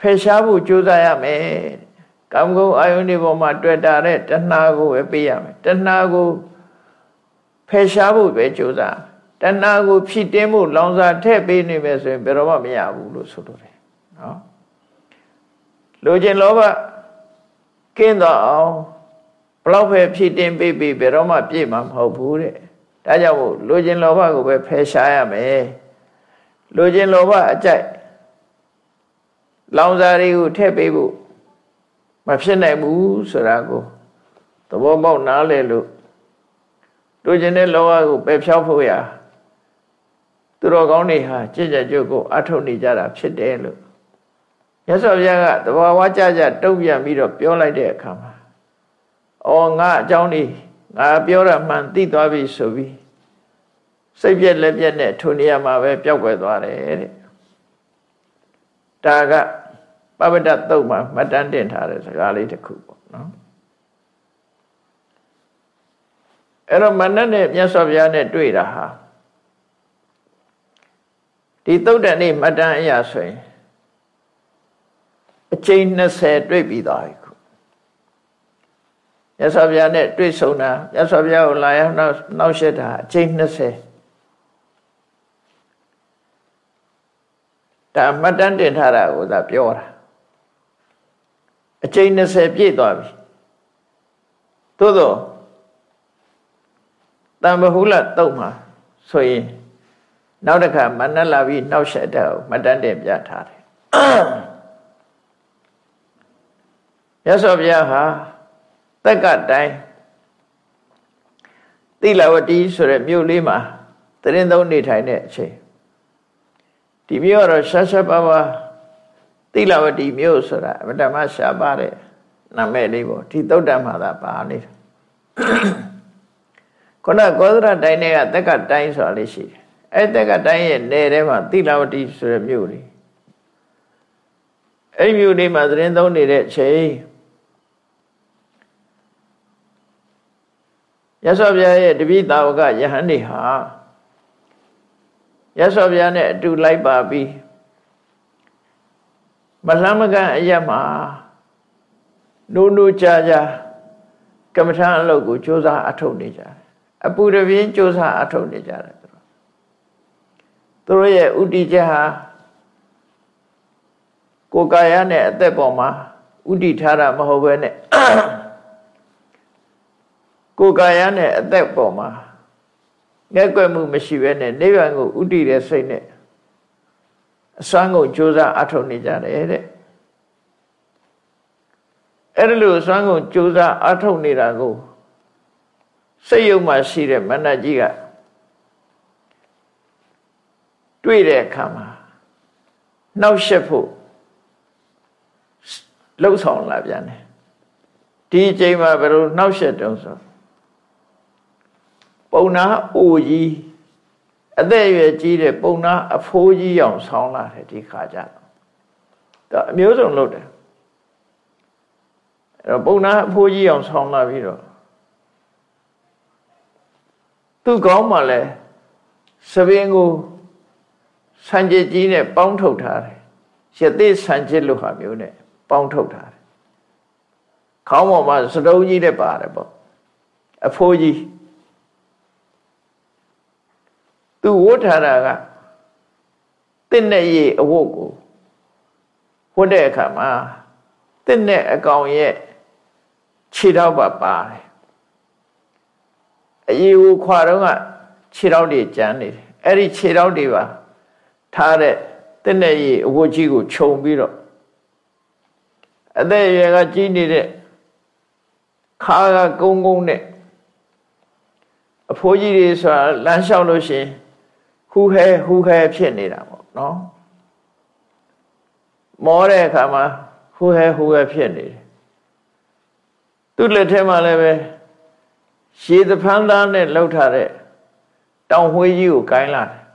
S1: ဖယ်ရှားဖို့ကြိုးစားရမယ်ကာမဂုဏ်အာယုန်တွေပေါ်မှာတွေ့တာတဲ့တဏှာကိုပဲပေးရမယ်တဏှာကိုဖယ်ရှားဖို့ပဲကြိုးစား တဏှာကိုဖြည့်တင်းဖို့လောင်စာထည့်ပေးနေမယ်ဆိုရင်ဘယ်တော့မှမရဘူးလို့ဆိုလိုတယ်နော်လိုချင်လောဘကင်းတော့အောင်ဘလောက်ပဲဖြည့်တင်းပေးပြီးဘယ်တော့မှပြည့်မှာမဟုတ်ဘူးတဲ့ဒါကြောင့်မို့လိုချင်လောဘကိုပဲဖယ်ရှားရမယ်လိုချင်လောဘအကြိုက်လောင်စာတွေကိုထည့်ပေးဖို့မဖြစ်နိုင်ဘူးဆိုတာကိုသဘောပေါက်နားလည်လို့လိုချင်တဲ့လောဘကိုပယ်ဖြောက်ဖို့ရာ သူတော်ကောင်းတွေဟာကြည်ကြကြုတ်ကိုအထုတ်နေကြတာဖြစ်တယ်လို့မြတ်စွာဘုရားကတဘာဝကြကြတုံ့ပြန်ပြီးတော့ပြောလိုက်တဲ့အခါမှာအော်ငါအကြောင်းនេះငါပြောတာမှန်သိသွားပြီဆိုပြီးစိတ်ပြက်လက်ပြက်နဲ့ထိုနေရာမှာပဲပျောက်ကွယ်သွားတယ်တဲ့ဒါကပပဒတ်တုတ်မှာမှတ်တမ်းတင်ထားတဲ့စကားလေးတစ်ခုပေါ့နော်အဲ့တော့မနတ်နဲ့မြတ်စွာဘုရားနဲ့တွေ့တာဟာ ဒီသုတ်တန်နေ့မှတ်တမ်းအရာဆိုရင်အချိန်20တွေ့ပြီးသွားပြီခုမြတ်စွာဘုရားနဲ့တွေ့ဆုံတာမြတ်စွာဘုရားကိုလာရောက်နောက်နောက်ဆက်တာအချိန်20ဒါမှတ်တမ်းတင်ထားတာကိုသာပြောတာအချိန်20ပြည့်သွားပြီသို့သောတံဘဟုလတုတ်မှာဆိုရင် နောက်တစ်ခါမနက်လာပြီးနောက်ဆက်တဲ့ကိုမှတ်တမ်းတင်ပြထားတယ်ရသော်ဘုရားဟာတက်ကတိုင်းသီလဝတီဆိုတဲ့မြို့လေးမှာတရင်သုံးနေထိုင်တဲ့အချိန်ဒီမြို့ကတော့ရှာရှာပါပါသီလဝတီမြို့ဆိုတာအမတမရှားပါတဲ့နာမည်လေးပေါ့ဒီသုတ်တံမှာသာပါနေတာခုနကောသရတိုင်းတွေကတက်ကတိုင်းဆိုတာလေးရှိတယ် အဲ့တက်ကတိုင်းရဲ့နယ်ထဲမှာသီလဝတီဆိုတဲ့မြို့လေးအဲ့မြို့လေးမှာသတင်းသုံးနေတဲ့အချိန်ရသော်ဘုရားရဲ့တပိသာဝကယဟန်တွေဟာရသော်ဘုရားနဲ့အတူလိုက်ပါပြီးမလှမ်းမကန်အရက်မှာနိုးနိုးကြာကြာကမ္မထာအလုပ်ကိုစ조사အထုတ်နေကြတယ်အပူတပြင်းစ조사အထုတ်နေကြတယ် သူတို့သူတို့ရဲ့ဥတီချက်ဟာကိုယ်ကာယနဲ့အသက်ပေါ်မှာဥတီထားတာမဟုတ်ဘဲနဲ့ကိုယ်ကာယနဲ့အသက်ပေါ်မှာငဲ့ကွက်မှုမရှိဘဲနဲ့နိဗ္ဗာန်ကိုဥတည်တဲ့စိတ်နဲ့အစွမ်းကုန်ကြိုးစားအထောက်နေကြတယ်တဲ့အဲ့ဒါလို့အစွမ်းကုန်ကြိုးစားအထောက်နေတာကိုစိတ်ယုံမှရှိတဲ့မဏ္ဍကြီးက တွေ့တဲ့အခါမှာနှောက်ရှက်ဖို့လှုပ်ဆောင်လာပြန်တယ်ဒီအချိန်မှာဘယ်လိုနှောက်ရှက်တုံးဆိုပုံနာအိုကြီးအသက်အရွယ်ကြီးတဲ့ပုံနာအဖိုးကြီးအောင်ဆောင်းလာတယ်ဒီခါကျတော့အမျိုးစုံလုပ်တယ်အဲ့တော့ပုံနာအဖိုးကြီးအောင်ဆောင်းလာပြီးတော့သူ့ကောင်းမှလည်းသပင်ကို ဆံကြစ်ကြီးနဲ့ပေါင်းထုတ်ထားတယ်ရသေးဆံကြစ်လို့ဟာမျိုးနဲ့ပေါင်းထုတ်ထားတယ်ခေါင်းပေါ်မှာစတုံးကြီးနဲ့ပါတယ်ပေါ့အဖိုးကြီးသူဝတ်ထားတာကတင့်နဲ့ရေအဝတ်ကိုဝတ်တဲ့အခါမှာတင့်နဲ့အကောင်ရဲ့ခြေထောက်ပါပါတယ်အရေကိုခွာတော့ကခြေထောက်တွေကျန်းနေတယ်အဲ့ဒီခြေထောက်တွေပါ ထားတဲ့တင့်နဲ့ရေအဝတ်ကြီးကိုခြုံပြီးတော့အသက်အရွယ်ကကြီးနေတဲ့ခါကကုန်းကုန်းနဲ့အဖိုးကြီးတွေဆိုတာလမ်းလျှောက်လို့ရှိရင်ဟူဟဲဟူဟဲဖြစ်နေတာပေါ့နော်မောတဲ့အခါမှာဟူဟဲဟူဟဲဖြစ်နေတယ်သူ့လက်ထဲမှာလည်းပဲရှည်သဖန်းသားနဲ့လှုပ်ထားတဲ့တောင်ဝှေးကြီးကိုကိုင်းလာတယ်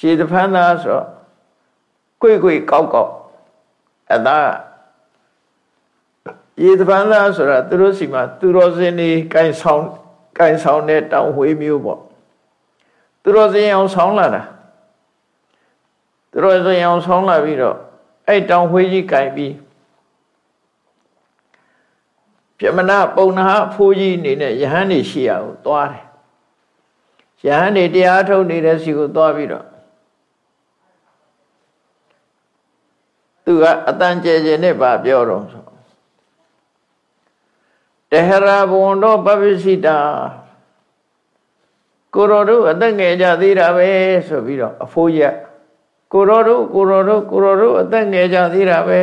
S1: ရှည်သဖန်းသားဆိုတော့ကွေ့ကွေ့ကောက်ကောက်အသားရေသပန်းသားဆိုတာသူတို့စီမှာသူတော်စင်နေကင်ဆောင်ကင်ဆောင်တဲ့တောင်ဝှေးမျိုးပေါ့သူတော်စင်အောင်ဆောင်းလာတာသူတော်စင်အောင်ဆောင်းလာပြီးတော့အဲ့တောင်ဝှေးကြီးကင်ပြီးပြမနာပုံနာအဖိုးကြီးအနေနဲ့ယဟန်နေရှိရကိုသွားတယ်ယဟန်နေတရားထုတ်နေတဲ့စီကိုသွားပြီးတော့ သူကအတန်ကျဲကျဲနဲ့ဗာပြောတော့ဆိုတဟရဘုံတော့ပပိစိတာကိုရောတို့အသက်ငယ်ကြသေးတာပဲဆိုပြီးတော့အဖိုးရကိုရောတို့ကိုရောတို့ကိုရောတို့အသက်ငယ်ကြသေးတာပဲ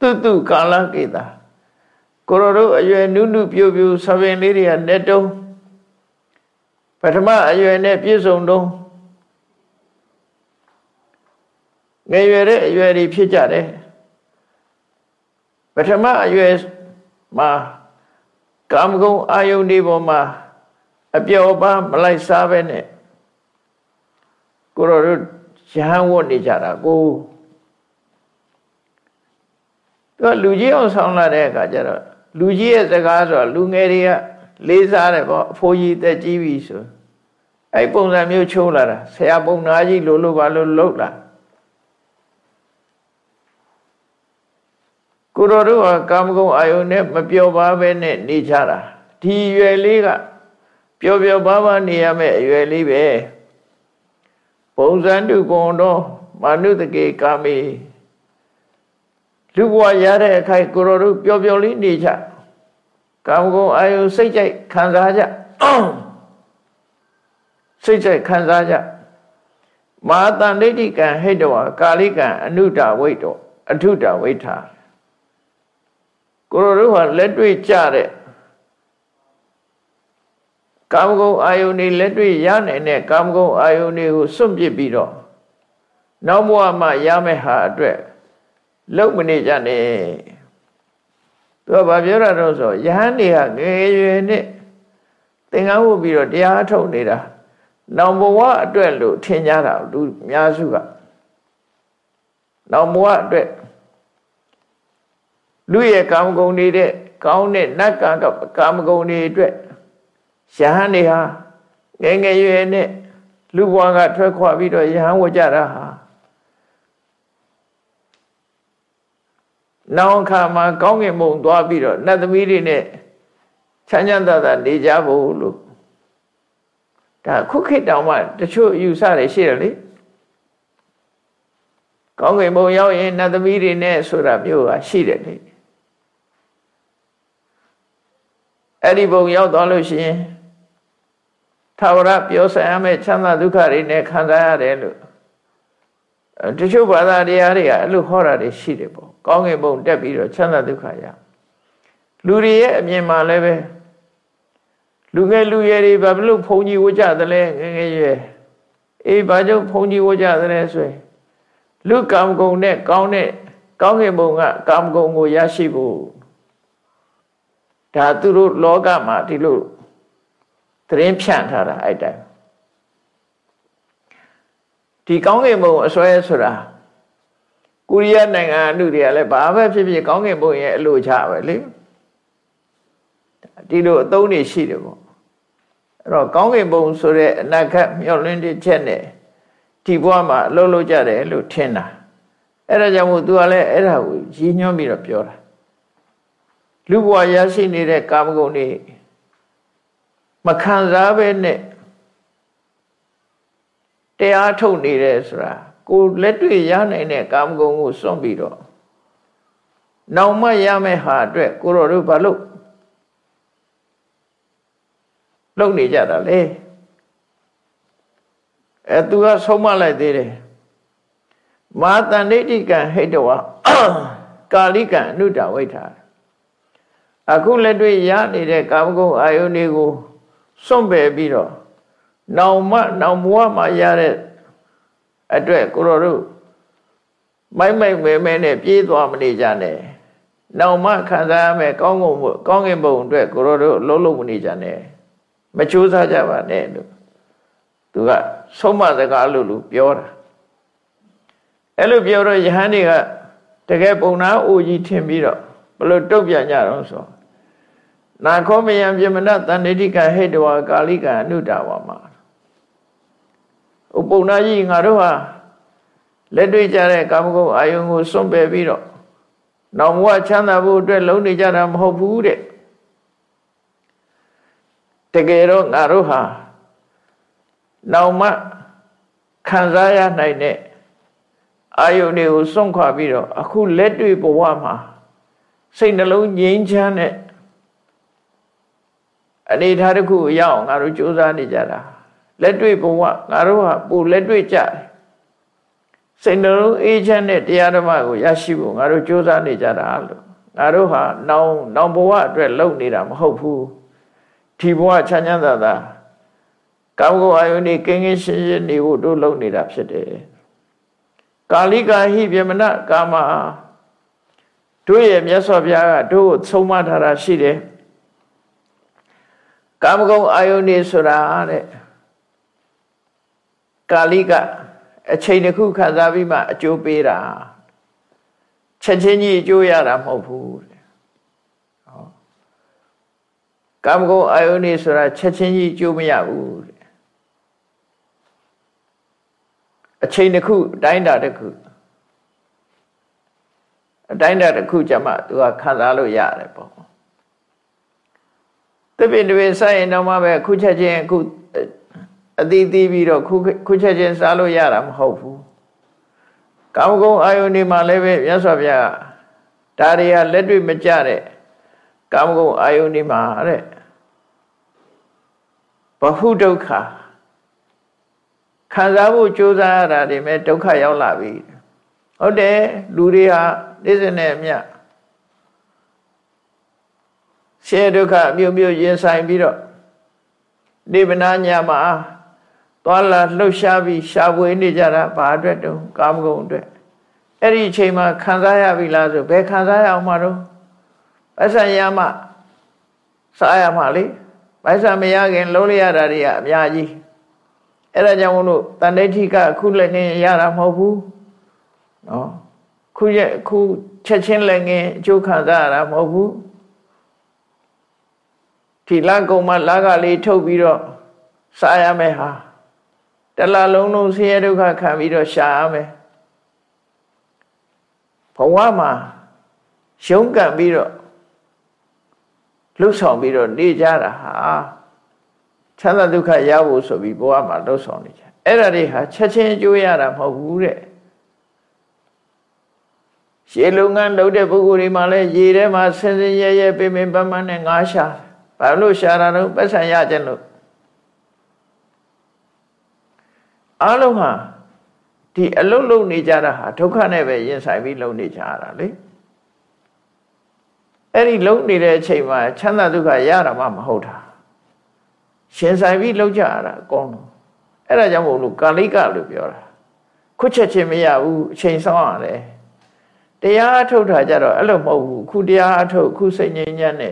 S1: တုတုကာလကိတာကိုရောတို့အရွယ်နုနုပြိုပြိုဆပင်လေးတွေကနဲ့တုံးပထမအရွယ်နဲ့ပြည့်စုံတုံး ငယ်ရွယ်တဲ့အရွယ်တွေဖြစ်ကြတယ်ပထမအရွယ်မှာကာမဂုဏ်အာယုန်ဒီပေါ်မှာအပျော်ပါမလိုက်စားပဲနဲ့ကိုရောတို့ရဟန်းဝတ်နေကြတာကိုသူကလူကြီးအောင်ဆောင်းလာတဲ့အခါကျတော့လူကြီးရဲ့စကားဆိုတော့လူငယ်တွေကလေးစားတယ်ပေါ့အဖိုးကြီးတက်ကြီးပြီဆိုအဲ့ပုံစံမျိုးချိုးလာတာဆရာပုံနာကြီးလို့လို့ပါလို့လှုပ်လာ ကိုတော်တို့ကကာမဂုဏ်အာယုန်နဲ့မပျော်ပါပဲနဲ့နေကြတာဒီရွယ်လေးကပျော်ပျော်ပါပါနေရမယ့်အရွယ်လေးပဲပုံစံတုကုံတော်မာနုတကေကာမေလူဘဝရတဲ့အခိုက်ကိုတော်တို့ပျော်ပျော်လေးနေကြကာမဂုဏ်အာယုန်စိတ်ကြိုက်ခံစားကြစိတ်ကြိုက်ခံစားကြမာတန်ဒိဋ္ဌိကံဟိတဝါကာလိကံအနုတဝိတ္တောအထုတဝိထာ ကိုရိုတို့ဟာလက်တွေ့ကြတဲ့ကာမဂုဏ်အာယုန်တွေလက်တွေ့ရနိုင်တဲ့ကာမဂုဏ်အာယုန်တွေကိုစွန့်ပစ်ပြီးတော့နောက်ဘဝမှာရမယ့်ဟာအတွက်လုံမနေကြနဲ့သူကဘာပြောတာတော့ဆိုယဟန်တွေကငယ်ရွယ်နဲ့သင်္ကန်းဝတ်ပြီးတော့တရားထုတ်နေတာနောင်ဘဝအတွက်လို့ထင်ကြတာလူအများစုကနောင်ဘဝအတွက် လူရဲ့ကာမဂုဏ်တွေတဲ့ကောင်းတဲ့နတ်ကံကကာမဂုဏ်တွေအတွက်ယဟန်တွေဟာငယ်ငယ်ရွယ်နဲ့လူဘဝကထွက်ခွာပြီးတော့ယဟန်ဝကြတာဟာနောင်ခါမှာကောင်းကင်ဘုံသွားပြီးတော့နတ်သမီးတွေနဲ့ချမ်းချမ်းသာသာနေကြဖို့လို့ဒါခုခေတ်တောင်မှတချို့ယူဆတွေရှိတယ်လေကောင်းကင်ဘုံရောက်ရင်နတ်သမီးတွေနဲ့ဆိုတာမျိုးကရှိတယ်လေ အဲ့ဒီဘုံရောက်သွားလို့ရှိရင်သာဝရပြောဆိုင်ရမယ့်ချမ်းသာဒုက္ခတွေနဲ့ခံစားရတယ်လို့တချို့ဘာသာတရားတွေကအဲ့လိုဟောတာတွေရှိတယ်ပေါ့ကောင်းကင်ဘုံတက်ပြီးတော့ချမ်းသာဒုက္ခရလူတွေရဲ့အမြင်မှာလည်းပဲလူငယ်လူရွယ်တွေဘာလို့ဘုံကြီးဝကြသလဲငယ်ငယ်ရွယ်အေးဘာကြောင့်ဘုန်းကြီးဝကြသလဲဆိုရင်လူကာမဂုဏ်နဲ့ကောင်းတဲ့ကောင်းကင်ဘုံကကာမဂုဏ်ကိုရရှိဖို့ ဒါသူတို့လောကမှာဒီလိုသတင်းဖြန့်ထားတာအဲ့တိုင်ဒီကောင်းကင်ဘုံအစွဲဆိုတာကိုရီးယားနိုင်ငံအမှုတွေကလည်းဘာပဲဖြစ်ဖြစ်ကောင်းကင်ဘုံရဲ့အလို့ချပဲလေဒီလိုအသုံးတွေရှိတယ်ပေါ့အဲ့တော့ကောင်းကင်ဘုံဆိုတဲ့အနာဂတ်မျှော်လင့်တဲ့ချက်နဲ့ဒီဘဝမှာအလုပ်လုပ်ကြတယ်လို့ထင်တာအဲ့ဒါကြောင့်မို့ तू ကလည်းအဲ့ဒါကိုရည်ညွှန်းပြီးတော့ပြောတာ လူဘဝရရှိနေတဲ့ကာမဂုဏ်တွေမခံစားဘဲနဲ့တရားထုတ်နေတယ်ဆိုတာကိုလက်တွေ့ရနိုင်တဲ့ကာမဂုဏ်ကိုစွန့်ပြီးတော့နောင်မရမယ့်ဟာအတွက်ကိုရောတို့ဘာလို့လုပ်နေကြတာလေအဲသူကဆုံးမလိုက်သေးတယ်မာတန္တိတိကံဟိတဝကာလိကံအနုတဝိထာ အခုလက်တွေ့ရနေတဲ့ကာမဂုဏ်အာယုန်တွေကိုစွန့်ပယ်ပြီးတော့နောင်မနောင်ဘဝမှာရတဲ့အတွက်ကိုရောတို့မိုက်မိုက်မဲမဲနဲ့ပြေးသွားမနေကြနဲ့နောင်မခံစားရမယ်ကောင်းကုန်မှုကောင်းကင်ဘုံအတွက်ကိုရောတို့လုံးလုံးမနေကြနဲ့မချိုးစားကြပါနဲ့လို့သူကဆုံးမစကားလို့လူပြောတာအဲ့လိုပြောတော့ယဟန်တွေကတကယ်ပုံနာအိုကြီးထင်ပြီးတော့ဘ လို့တုတ်ပြန်ကြတော့ဆိုနာခောမယံပြမနတန်တိကဟိတဝါကာလိကအနုတာဝမှာဥပုံနာကြီးငါတို့ဟာလက်တွေ့ကြတဲ့ကာမဂုဏ်အာယုံကိုစွန့်ပယ်ပြီးတော့နောင်ဘဝချမ်းသာဖို့အတွက်လုံးနေကြတာမဟုတ်ဘူးတဲ့တကယ်တော့ငါတို့ဟာနောင်မှခံစားရနိုင်တဲ့အာယုန်တွေကိုစွန့်ခွာပြီးတော့အခုလက်တွေ့ဘဝမှာ စိတ်နှလုံးငြိမ်းချမ်းတဲ့အနေထားတစ်ခုရအောင်ငါတို့ကြိုးစားနေကြတာလက်တွေ့ဘဝငါတို့ဟာပိုလက်တွေ့ကြတယ်စိတ်နှလုံးအေးချမ်းတဲ့တရားဓမ္မကိုရရှိဖို့ငါတို့ကြိုးစားနေကြတာလို့ငါတို့ဟာနောင်နောင်ဘဝအတွက်လုပ်နေတာမဟုတ်ဘူးဒီဘဝချမ်းချမ်းသာသာကောင်းကောင်းအာယုန်နေကင်းကင်းရှင်းရှင်းနေဖို့တို့လုပ်နေတာဖြစ်တယ်ကာလိကာဟိပြမနကာမ တို့ရဲ့မြတ်စွာဘုရားကတို့ကိုသုံးမထားတာရှိတယ်ကာမဂုဏ်အာယုန်နေဆိုတာတဲ့ကာလိကအချိန်တစ်ခုခံစားပြီးမှအကျိုးပေးတာချက်ချင်းကြီးအကျိုးရတာမဟုတ်ဘူးတဲ့ဟောကာမဂုဏ်အာယုန်နေဆိုတာချက်ချင်းကြီးအကျိုးမရဘူးတဲ့အချိန်တစ်ခုအတိုင်းတာတစ်ခု အတိုင်းတာတစ်ခုကြမှာသူကခံစားလို့ရတယ်ပေါ့တပည့်တွေဆိုင်ရင်တော့မှပဲခုချက်ချင်းအခုအတိသီးပြီးတော့ခုခုချက်ချင်းစားလို့ရတာမဟုတ်ဘူးကာမဂုဏ်အာယုန်ဒီမှာလည်းပဲမြတ်စွာဘုရားဒါတွေကလက်တွေ့မကြတဲ့ကာမဂုဏ်အာယုန်ဒီမှာတဲ့ဘဟုဒုက္ခခံစားဖို့ကြိုးစားရတာတွေမဲ့ဒုက္ခရောက်လာပြီဟုတ်တယ်လူတွေဟာ နေ့စဉ်နဲ့အမျှရှေးဒုက္ခမြို့မြို့ရင်ဆိုင်ပြီးတော့နေဗနာညာမှာသွားလာလှုပ်ရှားပြီးရှားပွေနေကြတာဘာအတွက်တုံးကာမဂုဏ်အတွက်အဲ့ဒီအချိန်မှာခံစားရပြီလားဆိုဘယ်ခံစားရအောင်မှာတော့ပဿနာမစားရမှာလေပဿနာမရခင်လုံးလိုက်ရတာတွေကအများကြီးအဲ့ဒါကြောင့်မလို့တန်ဋိဋ္ဌိကခုလည်းငင်ရတာမဟုတ်ဘူးနော် ခုရဲ့ခုချက်ချင်းလည်းငင်အကျိုးခံစားရတာမဟုတ်ဘူးဒီလကုံမှာလာကလေးထုတ်ပြီးတော့စားရမယ်ဟာတလလုံးလုံးဆင်းရဲဒုက္ခခံပြီးတော့ရှာရမယ်ဘဝမှာရှုံးကပ်ပြီးတော့လှုပ်ဆောင်ပြီးတော့နေကြတာဟာချမ်းသာဒုက္ခရဖို့ဆိုပြီးဘဝမှာလှုပ်ဆောင်နေကြအဲ့ဒါတွေဟာချက်ချင်းအကျိုးရတာမဟုတ်ဘူးတဲ့ ရှေးလုံငန်းလုပ်တဲ့ပုဂ္ဂိုလ်တွေမှာလည်းရေထဲမှာဆင်းဆင်းရဲရဲပင်ပင်ပန်းပန်းနဲ့ငါးရှာဘာလို့ရှာတာတော့ပတ်ဆံရခြင်းလို့အားလုံးဟာဒီအလုတ်လုံနေကြတာဟာဒုက္ခနဲ့ပဲရင်ဆိုင်ပြီးလုံနေကြရတာလေအဲ့ဒီလုံနေတဲ့အချိန်မှာချမ်းသာဒုက္ခရတာမှမဟုတ်တာရှင်ဆိုင်ပြီးလောက်ကြရတာအကုန်လုံးအဲ့ဒါကြောင့်မို့လို့ကာလိကလို့ပြောတာခွတ်ချက်ချင်းမရဘူးအချိန်ဆောင်ရတယ် တရားအထုတ်တာကြတော့အဲ့လိုမဟုတ်ဘူးခုတရားအထုတ်ခုစိတ်ငြိမ်းချမ်းနေ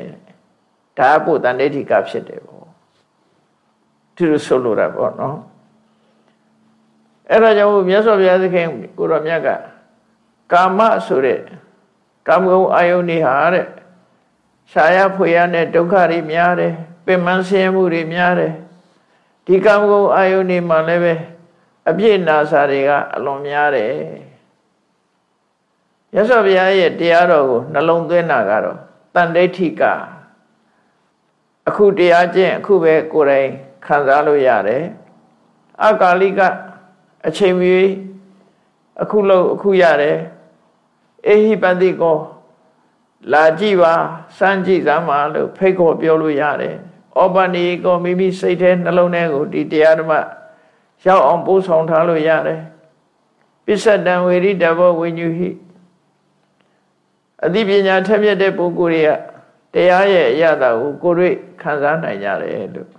S1: ဒါပို့တန်ဋိဋ္ဌိကဖြစ်တယ်ပေါ့သူတို့ဆိုလိုတာပေါ့နော်အဲ့ဒါကြောင့်မြတ်စွာဘုရားသခင်ကိုရောမြတ်ကကာမဆိုတဲ့ကာမဂုဏ်အာယုန်တွေဟာတဲ့ရှားရဖွေရနဲ့ဒုက္ခတွေများတယ်ပင်မဆင်းရဲမှုတွေများတယ်ဒီကာမဂုဏ်အာယုန်တွေမှာလည်းပဲအပြည့်နာစာတွေကအလွန်များတယ် မြတ်စွာဘုရားရဲ့တရားတော်ကိုနှလုံးသွင်းတာကတော့တန်ဋိဋ္ဌိကအခုတရားကျင့်အခုပဲကိုယ်တိုင်ခံစားလို့ရတယ်အကာလိကအချိန်မီအခုလို့အခုရတယ်အေဟိပတိကောလာကြည့်ပါစမ်းကြည့်စမ်းပါလို့ဖိတ်ခေါ်ပြောလို့ရတယ်ဩပဏိကောမိမိစိတ်ထဲနှလုံးထဲကိုဒီတရားဓမ္မရောက်အောင်ပို့ဆောင်ထားလို့ရတယ်ပစ္စတံဝေရိတဘောဝိညုဟိ အသိပညာထက်မြက်တဲ့ပုဂ္ဂိုလ်တွေကတရားရဲ့အရသာကိုကိုယ်တွေ့ခံစားနိုင်ကြတယ်လို့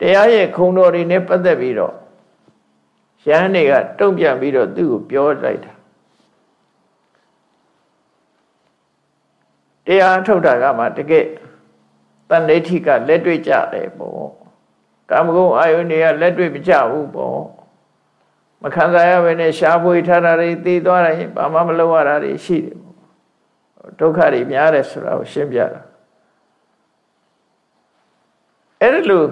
S1: တရားရဲ့ခုံတော်တွေနဲ့ပတ်သက်ပြီးတော့ရဟန်းတွေကတုံ့ပြန်ပြီးတော့သူ့ကိုပြောလိုက်တာတရားထုတ်တာကမှတကယ်တန်ဋိဋ္ဌိကလက်တွေ့ကြတယ်ပေါ့ကာမဂုဏ်အာယုန်တွေကလက်တွေ့မကြဘူးပေါ့ မခံစားရဘဲနဲ့ရှားဖွေထားတာတွေသိသွားတယ်ဘာမှမလုပ်ရတာတွေရှိတယ်ပေါ့ဒုက္ခတွေများတယ်ဆိုတာကိုရှင်းပြတာအဲ့ဒီလို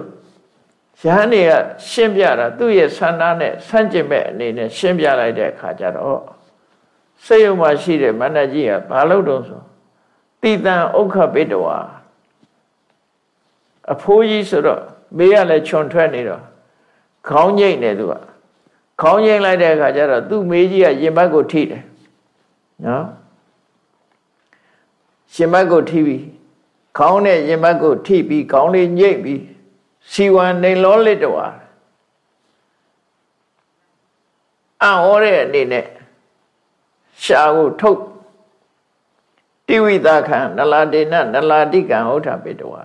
S1: ရဟန်းတွေကရှင်းပြတာသူ့ရဲ့ဆန္ဒနဲ့ဆန့်ကျင်မဲ့အနေနဲ့ရှင်းပြလိုက်တဲ့အခါကျတော့စိတ်ယုံမှရှိတဲ့မန္တကြီးကဘာလို့တော့ဆိုတိတံဥက္ခပိတဝါအဖိုးကြီးဆိုတော့မေးရလဲခြုံထွက်နေတော့ခေါင်းငိတ်နေသူက ခေါင်းငိတ်လိုက်တဲ့အခါကျတော့သူ့မေးကြီးကရင်ဘတ်ကိုထိတယ်နော်ရှင်ဘတ်ကိုထိပြီးခေါင်းနဲ့ရင်ဘတ်ကိုထိပြီးခေါင်းလေးညိတ်ပြီးစီဝံနေလောလစ်တော်အံ့ဩတဲ့အနေနဲ့ရှာကိုထုတ်တိဝိသခံနလာဒေနနလာတိကံဥထပိတဝါ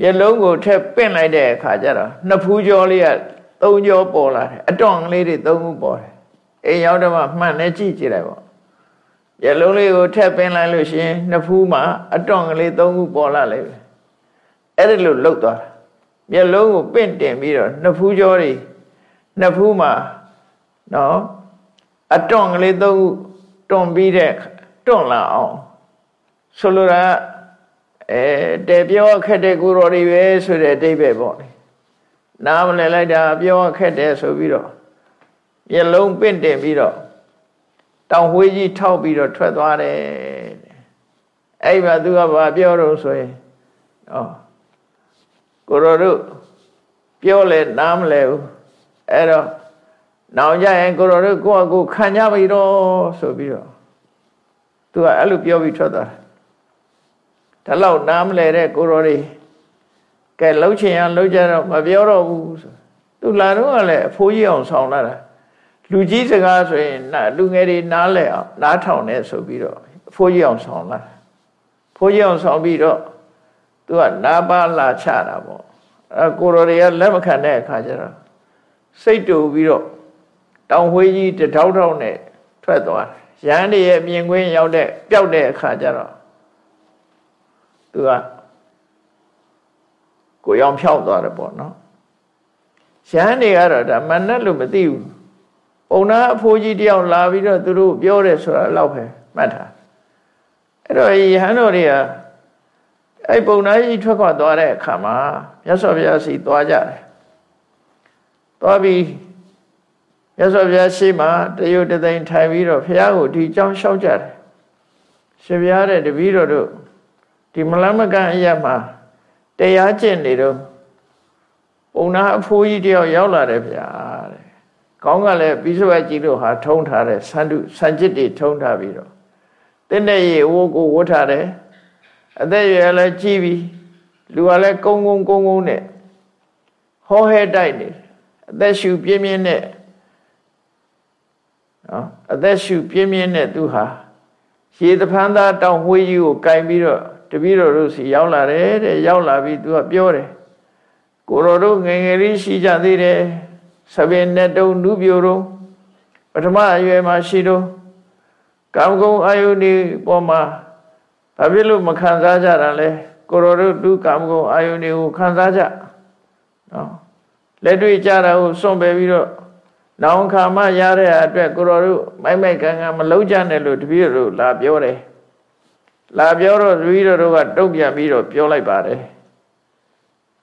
S1: မျက်လုံးကိုထက်ပင့်လိုက်တဲ့အခါကျတော့နှစ်ဖူးကြောလေးက သုံးကြောပေါ်လာတယ်အတော်ကလေးတွေသုံးခုပေါ်တယ်အိမ်ရောက်တော့မှမှန်နဲ့ကြည့်ကြည့်လိုက်ပေါ့မျက်လုံးလေးကိုထက်ပင့်လိုက်လို့ရှိရင်နှစ်ဖူးမှာအတော်ကလေးသုံးခုပေါ်လာလိုက်ပဲအဲ့ဒါလို့လှုပ်သွားတာမျက်လုံးကိုပင့်တင်ပြီးတော့နှစ်ဖူးကြောတွေနှစ်ဖူးမှာနော်အတော်ကလေးသုံးခုတွန်ပြီးတဲ့တွန့်လာအောင်ဆိုလိုတာအဲတဲပြောခက်တဲ့ကိုတော်တွေပဲဆိုတဲ့အတိတ်ပဲပေါ့ နားမလည်လိုက်တာပြောခက်တယ်ဆိုပြီးတော့မျက်လုံးပင့်တင်ပြီးတော့တောင်ဝေးကြီးထောက်ပြီးတော့ထွက်သွားတယ်အဲ့မှာသူကဘာပြောတော့ဆိုရင်ဩကိုတော်တို့ပြောလဲနားမလဲဘူးအဲ့တော့နောင်ကြရင်ကိုတော်တို့ကိုယ့်အကူခံကြပြီတော့ဆိုပြီးတော့သူကအဲ့လိုပြောပြီးထွက်သွားဒါလောက်နားမလဲတဲ့ကိုရောတွေ ကဲလှုပ်ချင်ရလှုပ်ကြတော့မပြောတော့ဘူးဆိုသူလာတော့ကလည်းအဖိုးကြီးအောင်ဆောင်လာတာလူကြီးစကားဆိုရင်လူငယ်တွေနားလဲအောင်နားထောင်နေဆိုပြီးတော့အဖိုးကြီးအောင်ဆောင်လာတာဖိုးကြီးအောင်ဆောင်ပြီးတော့သူကနားပါလာချတာပေါ့အဲကိုရောတွေကလက်မခံတဲ့အခါကျတော့စိတ်တူပြီးတော့တောင်ဝေးကြီးတထောက်ထောက်နဲ့ထွက်သွားတယ်ရဟန်းတွေရဲ့မြင်ကွင်းရောက်တဲ့ပျောက်တဲ့အခါကျတော့သူက ကိုရောင်ဖြောက်သွားတယ်ပေါ့နော်ရဟန်းတွေကတော့ဒါမနဲ့လို့မသိဘူးပုံနာအဖိုးကြီးတယောက်လာပြီးတော့သူတို့ပြောတယ်ဆိုတာလောက်ပဲမှတ်ထားအဲ့တော့ယဟန်တော်တွေကအဲ့ပုံနာကြီးထွက်ခွာသွားတဲ့အခါမှာမြတ်စွာဘုရားစီသွားကြတယ်သွားပြီးရသော်ဘုရားရှိမှတရုတ်တသိန်းထိုင်ပြီးတော့ဘုရားကိုဒီကြောင်းလျှောက်ကြတယ်ရှင်ဘုရားတဲ့တပည့်တော်တို့ဒီမလမကန်အရက်မှာ တရားကျင့်နေတော့ပုံနာအဖိုးကြီးတယောက်ရောက်လာတယ်ဗျာတဲ့ကောင်းကလည်းပြီးစဝက်ကြီးတို့ဟာထုံးထားတဲ့ဆန္ဒဆန်จิตတွေထုံးထားပြီးတော့တင်းတဲ့ရေဝိုးကိုဝတ်ထားတယ်အသက်ရွယ်လည်းကြီးပြီလူကလည်းကုန်းကုန်းကုန်းကုန်းနဲ့ဟောဟဲတိုက်နေအသက်ရှူပြင်းပြင်းနဲ့နော်အသက်ရှူပြင်းပြင်းနဲ့သူဟာရေတဖန်းသားတောင်ဝှေးကြီးကိုကင်ပြီးတော့ တပည့်တော်တို့စီရောက်လာတယ်တဲ့ရောက်လာပြီးသူကပြောတယ်ကိုရောတို့ငယ်ငယ်လေးရှိကြသေးတယ်သပင်နဲ့တုံနုပြိုတော့ပထမအရွယ်မှာရှိတော့ကာမဂုဏ်အာယုန်ဒီပေါ်မှာဘာဖြစ်လို့မခံစားကြတာလဲကိုရောတို့ဒုကာမဂုဏ်အာယုန်တွေကိုခံစားကြနော်လက်တွေ့ကြတာကိုစွန့်ပယ်ပြီးတော့နောင်ခါမှရတဲ့အတွက်ကိုရောတို့မိုက်မိုက်ကန်ကန်မလုံးကြနဲ့လို့တပည့်တို့လာပြောတယ် လာပြောတော့တပည့်တို့ကတုတ်ပြန်ပြီးတော့ပြောလိုက်ပါတယ်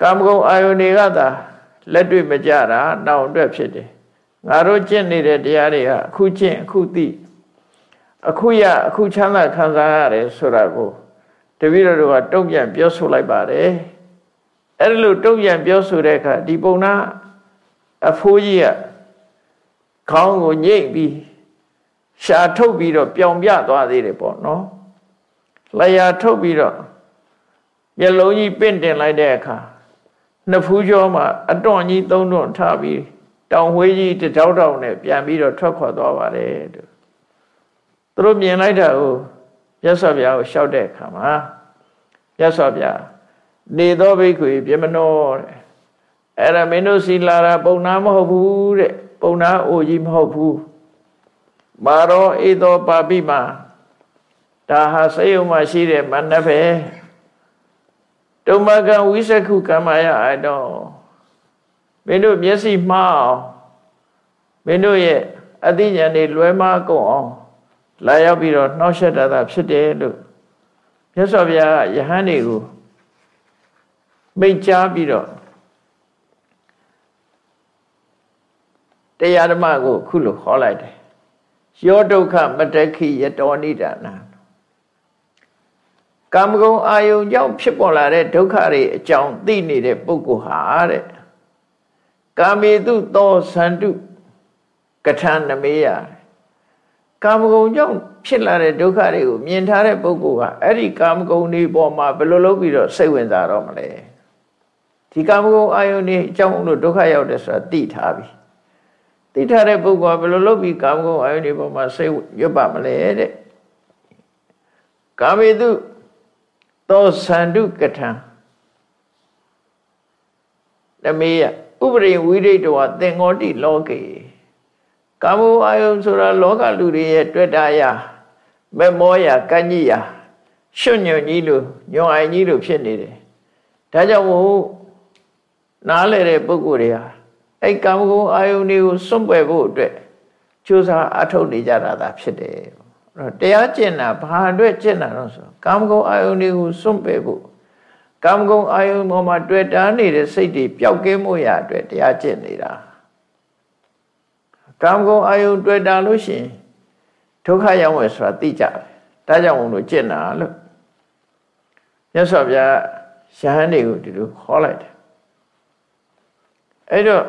S1: ကာမဂုဏ်အာယုန်တွေကသာလက်တွေ့မကြတာနောင်အတွက်ဖြစ်တယ်ငါတို့ကျင့်နေတဲ့တရားတွေကအခုကျင့်အခုသိအခုရအခုချမ်းသာခံစားရတယ်ဆိုတာကိုတပည့်တော်တို့ကတုံ့ပြန်ပြောဆိုလိုက်ပါတယ်အဲ့လိုတုံ့ပြန်ပြောဆိုတဲ့အခါဒီပုံနာအဖိုးကြီးကခေါင်းကိုညိတ်ပြီးရှာထုတ်ပြီးတော့ပြောင်ပြသွားသေးတယ်ပေါ့နော် လျာထုတ်ပြီးတော့မျက်လုံးကြီးပင့်တင်လိုက်တဲ့အခါနှစ်ဖူးကျော်မှာအတွန့်ကြီးသုံးတွန့်ထားပြီးတောင်ဝေးကြီးတထောက်တောင်နဲ့ပြန်ပြီးတော့ထွက်ခွာသွားပါတယ်သူတို့မြင်လိုက်တာကိုမြတ်စွာဘုရားကိုရှောက်တဲ့အခါမှာမြတ်စွာဘုရားနေသောဘိက္ခွေပြမနောတဲ့အဲ့ဒါမင်းတို့စီလာတာပုံနာမဟုတ်ဘူးတဲ့ပုံနာအိုကြီးမဟုတ်ဘူးမာရောဧသောပါပိမာ ဒါဟာစေယုံမှာရှိတဲ့မနပဲတုံမကံဝိသခုကမ္မယအတော့မင်းတို့မျက်စိမှားအောင်မင်းတို့ရဲ့အသိဉာဏ်တွေလွဲမှားကုန်အောင်လာရောက်ပြီးတော့နှောက်ယှက်တာဖြစ်တယ်လို့မြတ်စွာဘုရားကယဟန်တွေကိုမိတ်ကြားပြီးတော့တရားဓမ္မကိုခုလိုခေါ်လိုက်တယ်ယောဒုက္ခမတက္ခိယတောနိဒာနာ ကာမဂုဏ်အာယုံကြောင့်ဖြစ်ပေါ်လာတဲ့ဒုက္ခတွေအကြောင်းသိနေတဲ့ပုဂ္ဂိုလ်ဟာတဲ့ကာမေတုသောသန္တုကထံနမေယကာမဂုဏ်ကြောင့်ဖြစ်လာတဲ့ဒုက္ခတွေကိုမြင်ထားတဲ့ပုဂ္ဂိုလ်ကအဲ့ဒီကာမဂုဏ်တွေပေါ်မှာဘယ်လိုလုပ်ပြီးတော့စိတ်ဝင်စားတော့မလဲဒီကာမဂုဏ်အာယုန်တွေအကြောင်းလို့ဒုက္ခရောက်တယ်ဆိုတာသိထားပြီသိထားတဲ့ပုဂ္ဂိုလ်ကဘယ်လိုလုပ်ပြီးကာမဂုဏ်အာယုန်တွေပေါ်မှာစိတ်ရွတ်ပါမလဲတဲ့ကာမေတု သောသန္တုကထံနမေယဥပရိဝိရိတဝသင်္ဃောတိလောကေကာမအာယုံဆိုတာလောကလူတွေရဲ့တွေ့တာရမမောရကညိယရွှွညွန်ကြီးလို့ညွန်အိုင်ကြီးလို့ဖြစ်နေတယ်ဒါကြောင့်မို့နားလေတဲ့ပုဂ္ဂိုလ်တွေဟာအဲ့ကာမဂုဏ်အာယုန်တွေကိုစွန့်ပယ်ဖို့အတွက်ကြိုးစားအထုတ်နေကြတာသာဖြစ်တယ်အဲ့ တော့တရားကျင့်တာဘာအတွက်ကျင့်တာတော့ဆိုကာမဂုဏ်အာယုန်တွေကိုစွန့်ပယ်ဖို့ကာမဂုဏ်အာယုန်ပေါ်မှာတွေ့တာနေတဲ့စိတ်တွေပျောက်ကင်းမှုရအတွက်တရားကျင့်နေတာကာမဂုဏ်အာယုန်တွေ့တာလို့ရှိရင်ဒုက္ခရောက်မယ်ဆိုတာသိကြတယ်ဒါကြောင့်ဘုံတို့ကျင့်တာလို့မြတ်စွာဘုရားရဟန်းတွေကိုဒီလိုခေါ်လိုက်တယ်အဲ့တော့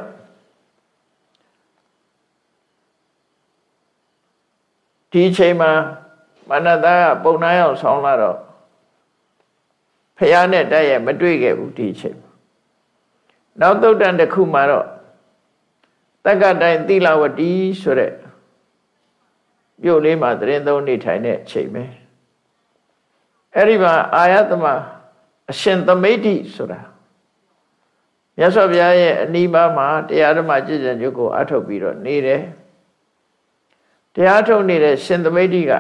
S1: ဒီအချိန်မှာမနတကပုံနာရောက်ဆောင်းလာတော့ဖះနဲ့တိုက်ရိုက်မတွေ့ခဲ့ဘူးဒီအချိန်နောက်သုတ်တန်တစ်ခုမှာတော့တက္ကတိုင်သီလဝတီဆိုတဲ့မြို့လေးမှာသတင်းသုံးနေထိုင်တဲ့အချိန်ပဲအဲ့ဒီမှာအာယတမအရှင်သမိတ်တိဆိုတာမြတ်စွာဘုရားရဲ့အနိဗ္ဗာန်မှာတရားဓမ္မကြည်ကြံကြုတ်ကိုအထုတ်ပြီးတော့နေတယ် တရားထုတ်နေတဲ့ရှင်သမိတ်တိက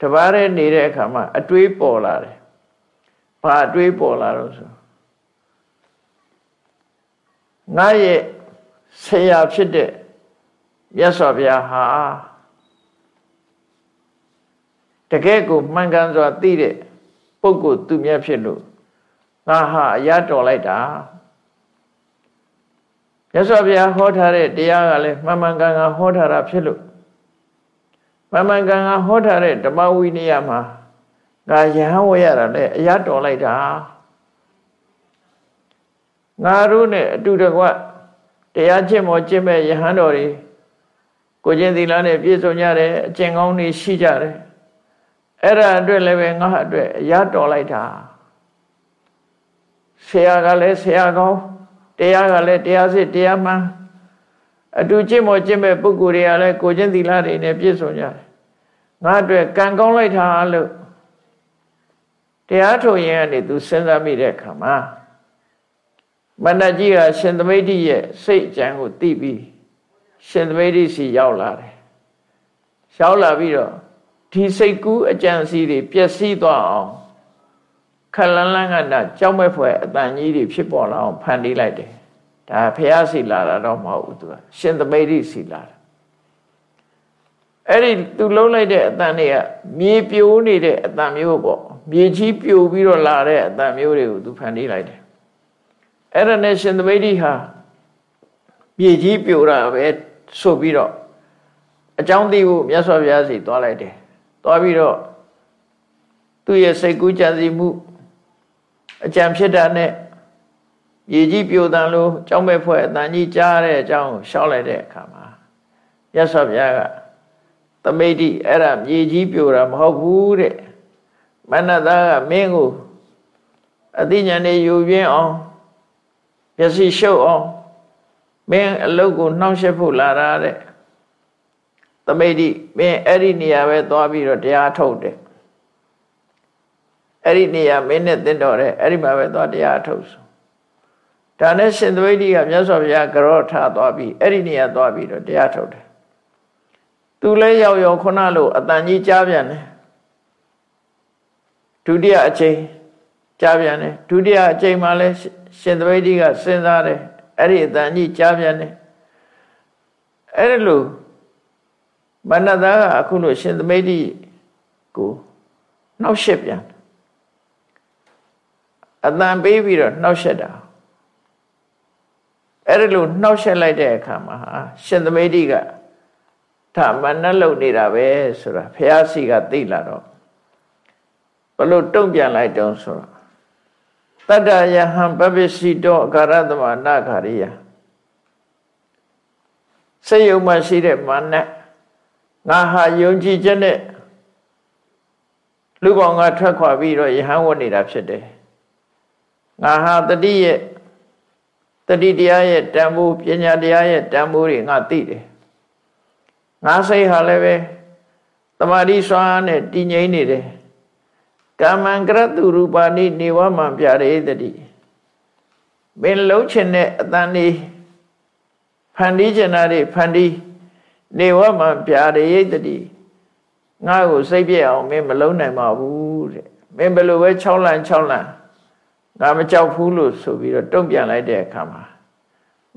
S1: တပါးရဲနေတဲ့အခါမှာအတွေးပေါ်လာတယ်ဘာအတွေးပေါ်လာတော့ဆိုငါရဲ့ဆရာဖြစ်တဲ့မြတ်စွာဘုရားဟာတကယ်ကိုမှန်ကန်စွာသိတဲ့ပုဂ္ဂိုလ်သူမြတ်ဖြစ်လို့ငါဟာအရတော်လိုက်တာမြတ်စွာဘုရားဟောထားတဲ့တရားကလည်းမှန်မှန်ကန်ကန်ဟောထားတာဖြစ်လို့ မှန်မှန်ကန်ကန်ဟောထားတဲ့ဓမ္မဝိနည်းမှာငါယဟန်ဝရတာလည်းအရတော်လိုက်တာငါတို့နဲ့အတူတကွတရားကျင့်မောကျင့်မဲ့ယဟန်တော်တွေကိုကျင့်သီလနဲ့ပြည့်စုံကြတယ်အကျင့်ကောင်းတွေရှိကြတယ်အဲ့ဒါအတွက်လည်းပဲငါအတွက်အရတော်လိုက်တာဆရာကလည်းဆရာကောင်းတရားကလည်းတရားစစ်တရားမှန် အတူကျင့်မောကျင့်မဲ့ပုဂ္ဂိုလ်တွေကလည်းကိုကျင့်သီလတွေနဲ့ပြည့်စုံကြတယ်ငါအတွက်ကံကောင်းလိုက်တာလို့တရားထုတ်ရင်ကနေသူစဉ်းစားမိတဲ့အခါမှာမန္တကြီးကရှင်သမိတ်ရဲ့စိတ်အကြံကိုသိပြီးရှင်သမိတ်စီရောက်လာတယ်ရောက်လာပြီးတော့ဒီစိတ်ကူးအကြံစီတွေပျက်စီးသွားအောင်ခလန်းလန်းကနာကြောက်မဲ့ဖွယ်အတန်ကြီးတွေဖြစ်ပေါ်လာအောင်ဖန်တီးလိုက်တယ် ဒါဖះစီလာတာတော့မဟုတ်ဘူးသူကရှင်သမိတ်စီလာတာအဲ့ဒီသူလုံးလိုက်တဲ့အတန်တွေကမြေပြိုးနေတဲ့အတန်မျိုးပေါ့မြေကြီးပြိုပြီးတော့လာတဲ့အတန်မျိုးတွေကိုသူဖန်တီးလိုက်တယ်အဲ့ဒါနဲ့ရှင်သမိတ်ဟာမြေကြီးပြိုတာပဲဆိုပြီးတော့အကြောင်းသိဖို့မြတ်စွာဘုရားစီသွားလိုက်တယ်သွားပြီးတော့သူ့ရဲ့စိတ်ကူးကြံစီမှုအကြံဖြစ်တာနဲ့ ရေကြီးပြိုတန်လို့ကြောင်းမဲ့ဖွဲ့အတန်ကြီးကြားတဲ့အကြောင်းကိုရှောက်လိုက်တဲ့အခါမှာမြတ်စွာဘုရားကသမိတ်တိအဲ့ဒါမြေကြီးပြိုတာမဟုတ်ဘူးတဲ့မနတကမင်းကိုအသိဉာဏ်နဲ့ယူပြင်းအောင်မျက်စိရှုပ်အောင်မင်းအလုတ်ကိုနှောင့်ယှက်ဖို့လာတာတဲ့သမိတ်တိမင်းအဲ့ဒီနေရာပဲသွားပြီးတော့တရားထုတ်တယ်အဲ့ဒီနေရာမင်းနဲ့တင်တော်တယ်အဲ့ဒီမှာပဲသွားတရားထုတ်ဆို ဒါနဲ့ရှင်သမိတ်တိကမြတ်စွာဘုရားကရောထသွားပြီးအဲ့ဒီနေရာသွားပြီးတော့တရားထုတ်တယ်သူလည်းရောက်ရောက်ခုနလိုအတန်ကြီးကြားပြန်တယ်ဒုတိယအချိန်ကြားပြန်တယ်ဒုတိယအချိန်မှာလည်းရှင်သမိတ်တိကစဉ်းစားတယ်အဲ့ဒီအတန်ကြီးကြားပြန်တယ်အဲ့ဒီလိုမနတာကအခုလိုရှင်သမိတ်တိကိုနှောက်ရှက်ပြန်အတန်ပေးပြီးတော့နှောက်ရှက်တာ အဲ့ဒီလိုနှောက်ရှက်လိုက်တဲ့အခါမှာရှင်သမိတ်တိကဒါမနတ်လုံနေတာပဲဆိုတာဖះစီကသိလာတော့ဘလို့တုံ့ပြန်လိုက်တုံးဆိုတော့တတ္တယဟံပပိစီတောအကာရသမနာခရိယစေယုံမှရှိတဲ့မာနငါဟာယုံကြည်ချက်နဲ့လူပေါင်းကထွက်ခွာပြီးတော့ယဟန်ဝတ်နေတာဖြစ်တယ်ငါဟာတတိရဲ့ တတိတရားရဲ့တန်ဖိုးပညာတရားရဲ့တန်ဖိုးတွေငါသိတယ်ငါစိတ်ဟာလည်းပဲတမာတိစွာနဲ့တည်ငြိမ်နေတယ်ကာမံကရတုရူပါဏိနေဝမံပြရေတတိမင်းလုံးချင်တဲ့အတန်လေးဖန်တီးချင်တာတွေဖန်တီးနေဝမံပြရေတတိငါ့ကိုစိတ်ပြည့်အောင်မင်းမလုံးနိုင်ပါဘူးတဲ့မင်းဘယ်လိုပဲ6လန့်6လန့် ငါမကြောက်ဘူးလို့ဆိုပြီးတော့တုံ့ပြန်လိုက်တဲ့အခါမှာ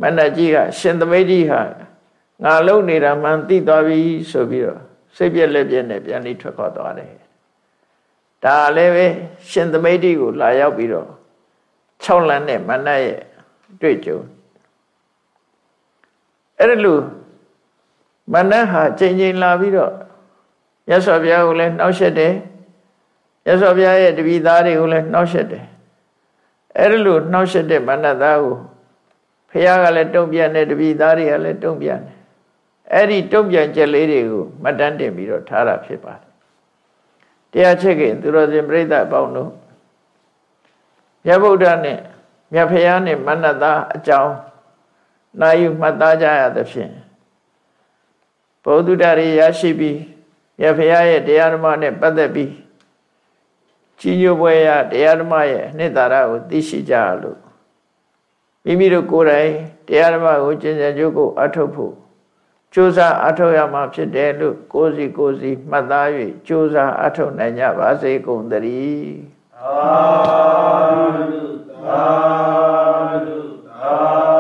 S1: မဏ္ဍကြီးကရှင်သမိတ်ကြီးဟာငါလုံနေတာမှန်သိသွားပြီဆိုပြီးတော့စိတ်ပြက်လက်ပြက်နဲ့ပြန်ပြီးထွက်ခွာသွားတယ်ဒါလည်းပဲရှင်သမိတ်တိကိုလာရောက်ပြီးတော့6လမ်းနဲ့မနတ်ရဲ့တွေ့ကြုံအဲ့ဒါလို့မနတ်ဟာချိန်ချိန်လာပြီးတော့မြတ်စွာဘုရားကိုလည်းနှောက်ယှက်တယ်မြတ်စွာဘုရားရဲ့တပည့်သားတွေကိုလည်းနှောက်ယှက်တယ် အဲ့ဒါလို့နှောက်ယှက်တဲ့မနတ်သားကိုဘုရားကလည်းတုံ့ပြန်တယ်တပည့်သားတွေကလည်းတုံ့ပြန်တယ်အဲ့ဒီတုံ့ပြန်ချက်လေးတွေကိုမှတ်တမ်းတင်ပြီးတော့ထားတာဖြစ်ပါတယ်တရားချက်ကသူတော်စင်ပြိဿအပေါင်းတို့မြတ်ဗုဒ္ဓနဲ့မြတ်ဖရာနဲ့မနတသားအကြောင်းနာယူမှတ်သားကြရသဖြင့်ဘုဒ္ဓတရေရရှိပြီးမြတ်ဖရာရဲ့တရားဓမ္မနဲ့ပတ်သက်ပြီး ကြီးညိုပွဲရတရားဓမ္မရဲ့အနှစ်သာရကိုသိရှိကြလို့မိမိတို့ကိုယ်တိုင်တရားဓမ္မကိုကျင့်ကြံကြိုးကိုအထုတ်ဖို့ကြိုးစားအထောက်ရမှာဖြစ်တယ်လို့ကိုယ်စီကိုယ်စီမှတ်သား၍ကြိုးစားအထောက်နိုင်ကြပါစေကုန်သတည်းသာဓုသာ